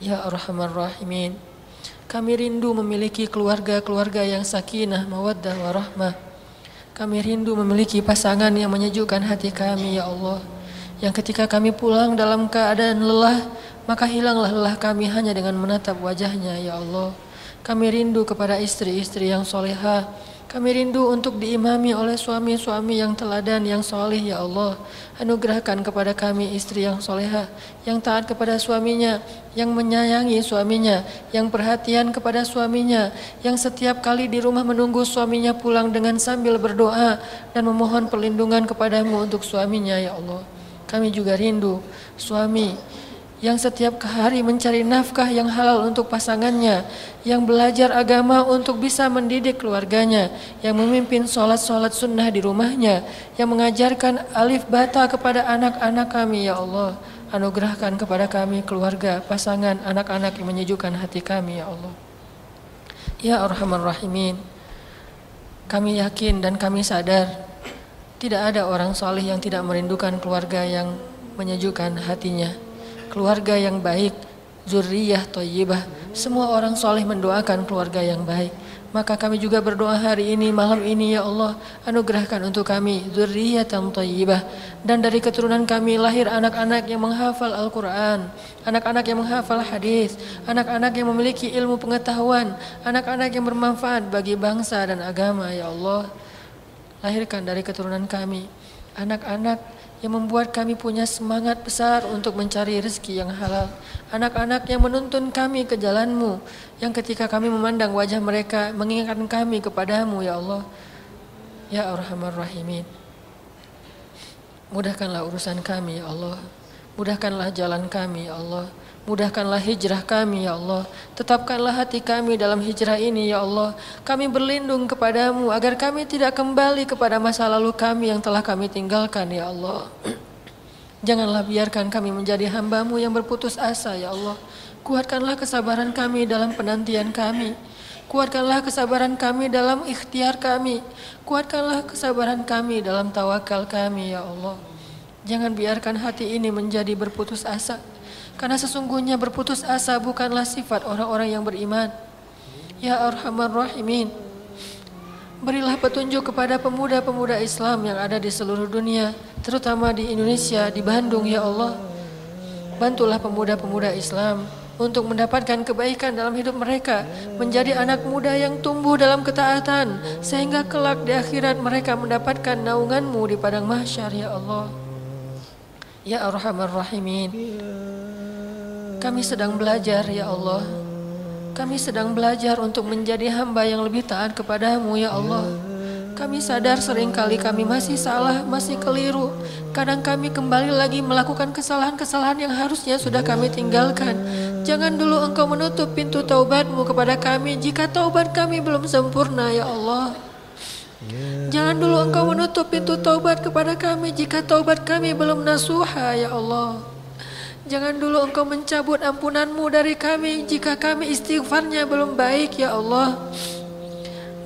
Ya Arhamar Rahimin. Kami rindu memiliki keluarga-keluarga yang sakinah, mawaddah, warahmah. Kami rindu memiliki pasangan yang menyejukkan hati kami, ya Allah. Yang ketika kami pulang dalam keadaan lelah, maka hilanglah lelah kami hanya dengan menatap wajahnya, ya Allah. Kami rindu kepada istri-istri yang solehah, kami rindu untuk diimami oleh suami-suami yang teladan, yang soleh ya Allah. Anugerahkan kepada kami istri yang soleha, yang taat kepada suaminya, yang menyayangi suaminya, yang perhatian kepada suaminya, yang setiap kali di rumah menunggu suaminya pulang dengan sambil berdoa dan memohon perlindungan kepadamu untuk suaminya ya Allah. Kami juga rindu suami yang setiap hari mencari nafkah yang halal untuk pasangannya, yang belajar agama untuk bisa mendidik keluarganya, yang memimpin sholat-sholat sunnah di rumahnya, yang mengajarkan alif bata kepada anak-anak kami, ya Allah. Anugerahkan kepada kami keluarga, pasangan, anak-anak yang menyejukkan hati kami, ya Allah. Ya Arhamar Rahimin, kami yakin dan kami sadar, tidak ada orang soleh yang tidak merindukan keluarga yang menyejukkan hatinya keluarga yang baik, zuriyah toyibah. Semua orang soleh mendoakan keluarga yang baik. Maka kami juga berdoa hari ini, malam ini ya Allah, anugerahkan untuk kami zurriyatan toyibah. Dan dari keturunan kami lahir anak-anak yang menghafal Al-Quran, anak-anak yang menghafal hadis, anak-anak yang memiliki ilmu pengetahuan, anak-anak yang bermanfaat bagi bangsa dan agama ya Allah. Lahirkan dari keturunan kami anak-anak yang membuat kami punya semangat besar untuk mencari rezeki yang halal. Anak-anak yang menuntun kami ke jalanmu, yang ketika kami memandang wajah mereka, mengingatkan kami kepadamu, Ya Allah. Ya Arhamar Rahimin. Mudahkanlah urusan kami, Ya Allah. Mudahkanlah jalan kami, Ya Allah. Mudahkanlah hijrah kami ya Allah. Tetapkanlah hati kami dalam hijrah ini ya Allah. Kami berlindung kepadamu agar kami tidak kembali kepada masa lalu kami yang telah kami tinggalkan ya Allah. Janganlah biarkan kami menjadi hambamu yang berputus asa ya Allah. Kuatkanlah kesabaran kami dalam penantian kami. Kuatkanlah kesabaran kami dalam ikhtiar kami. Kuatkanlah kesabaran kami dalam tawakal kami ya Allah. Jangan biarkan hati ini menjadi berputus asa. Karena sesungguhnya berputus asa bukanlah sifat orang-orang yang beriman. Ya Arhamar Rahimin. Berilah petunjuk kepada pemuda-pemuda Islam yang ada di seluruh dunia, terutama di Indonesia, di Bandung ya Allah. Bantulah pemuda-pemuda Islam untuk mendapatkan kebaikan dalam hidup mereka, menjadi anak muda yang tumbuh dalam ketaatan, sehingga kelak di akhirat mereka mendapatkan naunganmu di padang mahsyar ya Allah. Ya Arhamar Rahimin. Kami sedang belajar ya Allah. Kami sedang belajar untuk menjadi hamba yang lebih taat kepadamu ya Allah. Kami sadar sering kali kami masih salah, masih keliru. Kadang kami kembali lagi melakukan kesalahan-kesalahan yang harusnya sudah kami tinggalkan. Jangan dulu engkau menutup pintu taubatmu kepada kami jika taubat kami belum sempurna ya Allah. Jangan dulu engkau menutup pintu taubat kepada kami jika taubat kami belum nasuha ya Allah. Jangan dulu engkau mencabut ampunanmu dari kami jika kami istighfarnya belum baik ya Allah.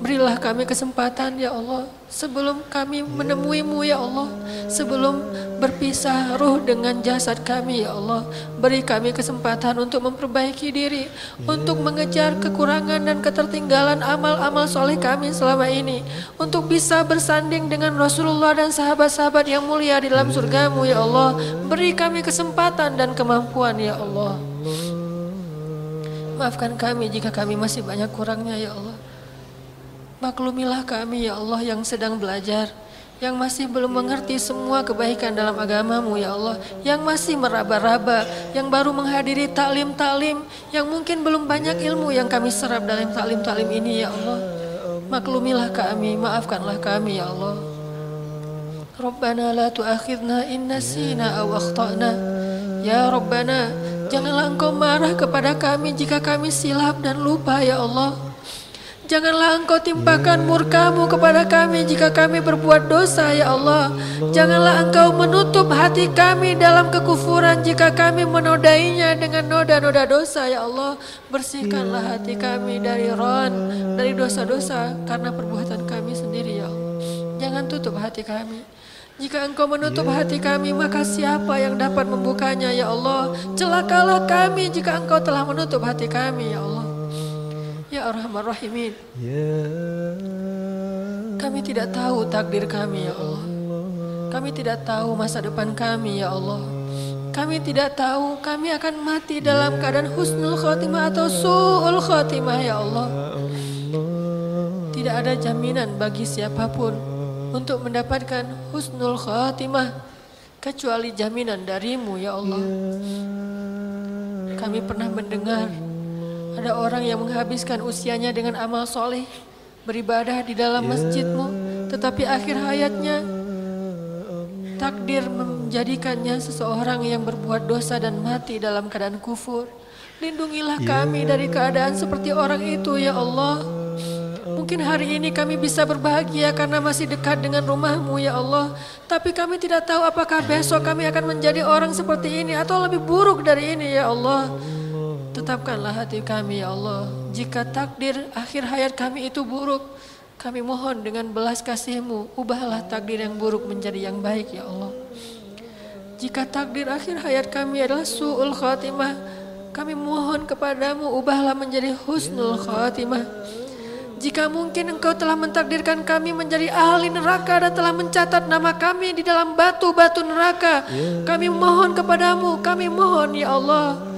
Berilah kami kesempatan ya Allah sebelum kami menemuimu ya Allah. Sebelum berpisah ruh dengan jasad kami ya Allah. Beri kami kesempatan untuk memperbaiki diri. Untuk mengejar kekurangan dan ketertinggalan amal-amal soleh kami selama ini. Untuk bisa bersanding dengan Rasulullah dan sahabat-sahabat yang mulia di dalam surgamu ya Allah. Beri kami kesempatan dan kemampuan ya Allah. Maafkan kami jika kami masih banyak kurangnya ya Allah. Maklumilah kami ya Allah yang sedang belajar, yang masih belum mengerti semua kebaikan dalam agamamu ya Allah, yang masih meraba-raba, yang baru menghadiri taklim-taklim, yang mungkin belum banyak ilmu yang kami serap dalam taklim-taklim ini ya Allah. Maklumilah kami, maafkanlah kami ya Allah. Rabbana la tu'akhidna in nasina aw akhtana. Ya Rabbana, janganlah engkau marah kepada kami jika kami silap dan lupa ya Allah. Janganlah engkau timpakan murkamu kepada kami jika kami berbuat dosa ya Allah. Janganlah engkau menutup hati kami dalam kekufuran jika kami menodainya dengan noda-noda dosa ya Allah. Bersihkanlah hati kami dari ron, dari dosa-dosa karena perbuatan kami sendiri ya Allah. Jangan tutup hati kami. Jika engkau menutup hati kami, maka siapa yang dapat membukanya ya Allah? Celakalah kami jika engkau telah menutup hati kami ya Allah. Ya Arhamar Rahimin. Kami tidak tahu takdir kami ya Allah. Kami tidak tahu masa depan kami ya Allah. Kami tidak tahu kami akan mati dalam keadaan husnul khotimah atau su'ul khotimah ya Allah. Tidak ada jaminan bagi siapa pun untuk mendapatkan husnul khotimah kecuali jaminan darimu ya Allah. Kami pernah mendengar ada orang yang menghabiskan usianya dengan amal soleh, beribadah di dalam masjidmu, tetapi akhir hayatnya takdir menjadikannya seseorang yang berbuat dosa dan mati dalam keadaan kufur. Lindungilah kami dari keadaan seperti orang itu ya Allah. Mungkin hari ini kami bisa berbahagia karena masih dekat dengan rumahmu ya Allah. Tapi kami tidak tahu apakah besok kami akan menjadi orang seperti ini atau lebih buruk dari ini ya Allah. Tetapkanlah hati kami ya Allah. Jika takdir akhir hayat kami itu buruk, kami mohon dengan belas kasih-Mu, ubahlah takdir yang buruk menjadi yang baik ya Allah. Jika takdir akhir hayat kami adalah su'ul khatimah, kami mohon kepadamu ubahlah menjadi husnul khatimah. Jika mungkin engkau telah mentakdirkan kami menjadi ahli neraka dan telah mencatat nama kami di dalam batu-batu neraka, kami mohon kepadamu, kami mohon ya Allah,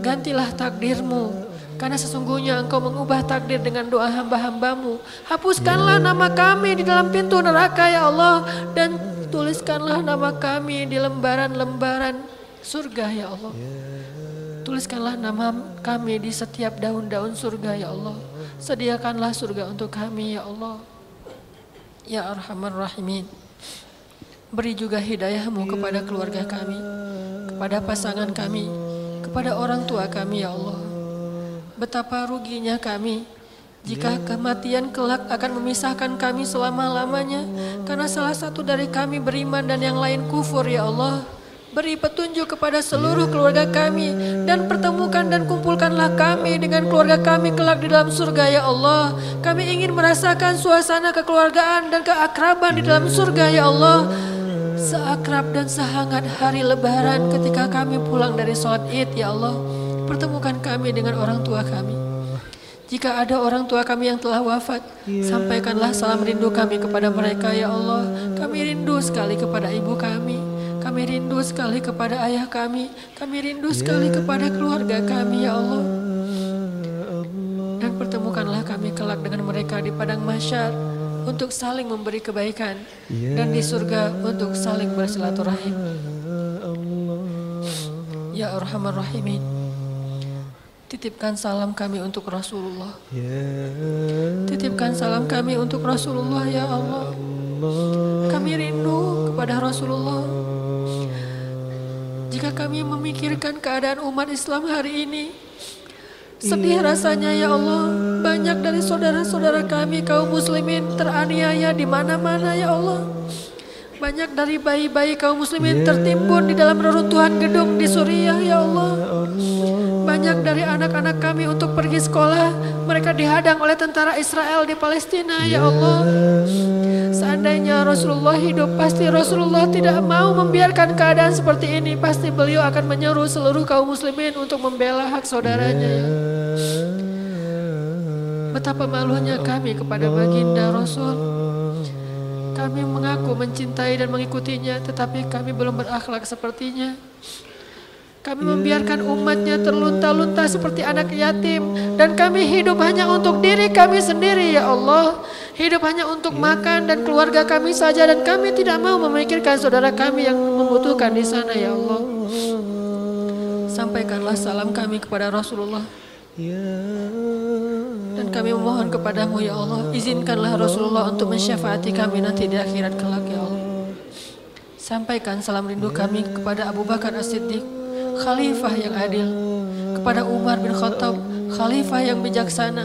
gantilah takdirmu. Karena sesungguhnya engkau mengubah takdir dengan doa hamba-hambamu. Hapuskanlah nama kami di dalam pintu neraka ya Allah. Dan tuliskanlah nama kami di lembaran-lembaran surga ya Allah. Tuliskanlah nama kami di setiap daun-daun surga ya Allah. Sediakanlah surga untuk kami ya Allah. Ya Arhamar Rahimin. Beri juga hidayahmu kepada keluarga kami. Kepada pasangan kami. Kepada orang tua kami ya Allah. Betapa ruginya kami jika kematian kelak akan memisahkan kami selama-lamanya karena salah satu dari kami beriman dan yang lain kufur ya Allah. Beri petunjuk kepada seluruh keluarga kami dan pertemukan dan kumpulkanlah kami dengan keluarga kami kelak di dalam surga ya Allah. Kami ingin merasakan suasana kekeluargaan dan keakraban di dalam surga ya Allah. Seakrab dan sehangat hari lebaran ketika kami pulang dari sholat id ya Allah. Pertemukan kami dengan orang tua kami. Jika ada orang tua kami yang telah wafat, sampaikanlah salam rindu kami kepada mereka ya Allah. Kami rindu sekali kepada ibu kami. Kami rindu sekali kepada ayah kami. Kami rindu sekali kepada keluarga kami, ya Allah. Dan pertemukanlah kami kelak dengan mereka di padang masyar untuk saling memberi kebaikan dan di surga untuk saling bersilaturahim. Ya Arhamar Rahimin. Titipkan salam kami untuk Rasulullah. Titipkan salam kami untuk Rasulullah ya Allah. Kami rindu kepada Rasulullah. Jika kami memikirkan keadaan umat Islam hari ini, sedih rasanya ya Allah. Banyak dari saudara-saudara kami kaum muslimin teraniaya di mana-mana ya Allah. Banyak dari bayi-bayi kaum muslimin tertimbun di dalam reruntuhan gedung di Suriah ya Allah. Banyak dari anak-anak kami untuk pergi sekolah, mereka dihadang oleh tentara Israel di Palestina ya Allah. Seandainya Rasulullah hidup, pasti Rasulullah tidak mau membiarkan keadaan seperti ini. Pasti beliau akan menyeru seluruh kaum muslimin untuk membela hak saudaranya ya. Betapa malunya kami kepada baginda Rasul. Kami mengaku mencintai dan mengikutinya, tetapi kami belum berakhlak sepertinya. Kami membiarkan umatnya terlunta-lunta seperti anak yatim. Dan kami hidup hanya untuk diri kami sendiri ya Allah. Hidup hanya untuk makan dan keluarga kami saja. Dan kami tidak mau memikirkan saudara kami yang membutuhkan di sana ya Allah. Sampaikanlah salam kami kepada Rasulullah. Dan kami memohon kepadamu ya Allah. Izinkanlah Rasulullah untuk mensyafaati kami nanti di akhirat kelak ya Allah. Sampaikan salam rindu kami kepada Abu Bakar As-Siddiq khalifah yang adil, kepada Umar bin Khattab, khalifah yang bijaksana,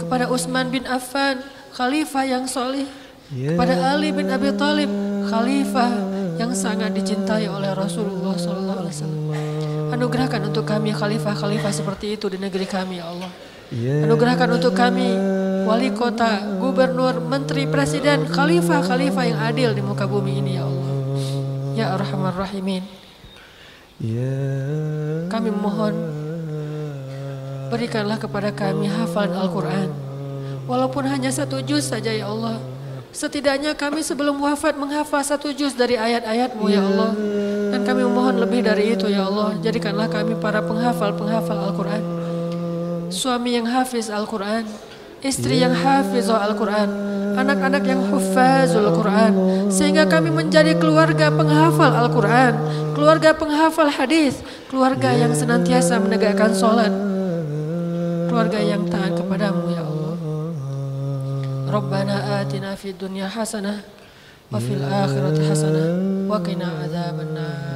kepada Utsman bin Affan, khalifah yang solih, kepada Ali bin Abi Thalib, khalifah yang sangat dicintai oleh Rasulullah Sallallahu Alaihi Wasallam. Anugerahkan untuk kami khalifah-khalifah seperti itu di negeri kami ya Allah. Anugerahkan untuk kami wali kota, gubernur, menteri, presiden, khalifah-khalifah yang adil di muka bumi ini ya Allah. Ya Arhamar Rahimin. Kami mohon berikanlah kepada kami hafalan Al-Quran. Walaupun hanya satu juz saja ya Allah. Setidaknya kami sebelum wafat menghafal satu juz dari ayat-ayatmu ya Allah. Memohon lebih dari itu ya Allah. Jadikanlah kami para penghafal-penghafal Al-Quran. Suami yang hafiz Al-Quran. Istri yang hafiz Al-Quran. Anak-anak yang hufazul Quran. Sehingga kami menjadi keluarga penghafal Al-Quran. Keluarga penghafal hadis. Keluarga yang senantiasa menegakkan sholat. Keluarga yang taat kepadamu ya Allah. Rabbana atina fid dunya hasanah fil akhirati hasanah wa adzabannar.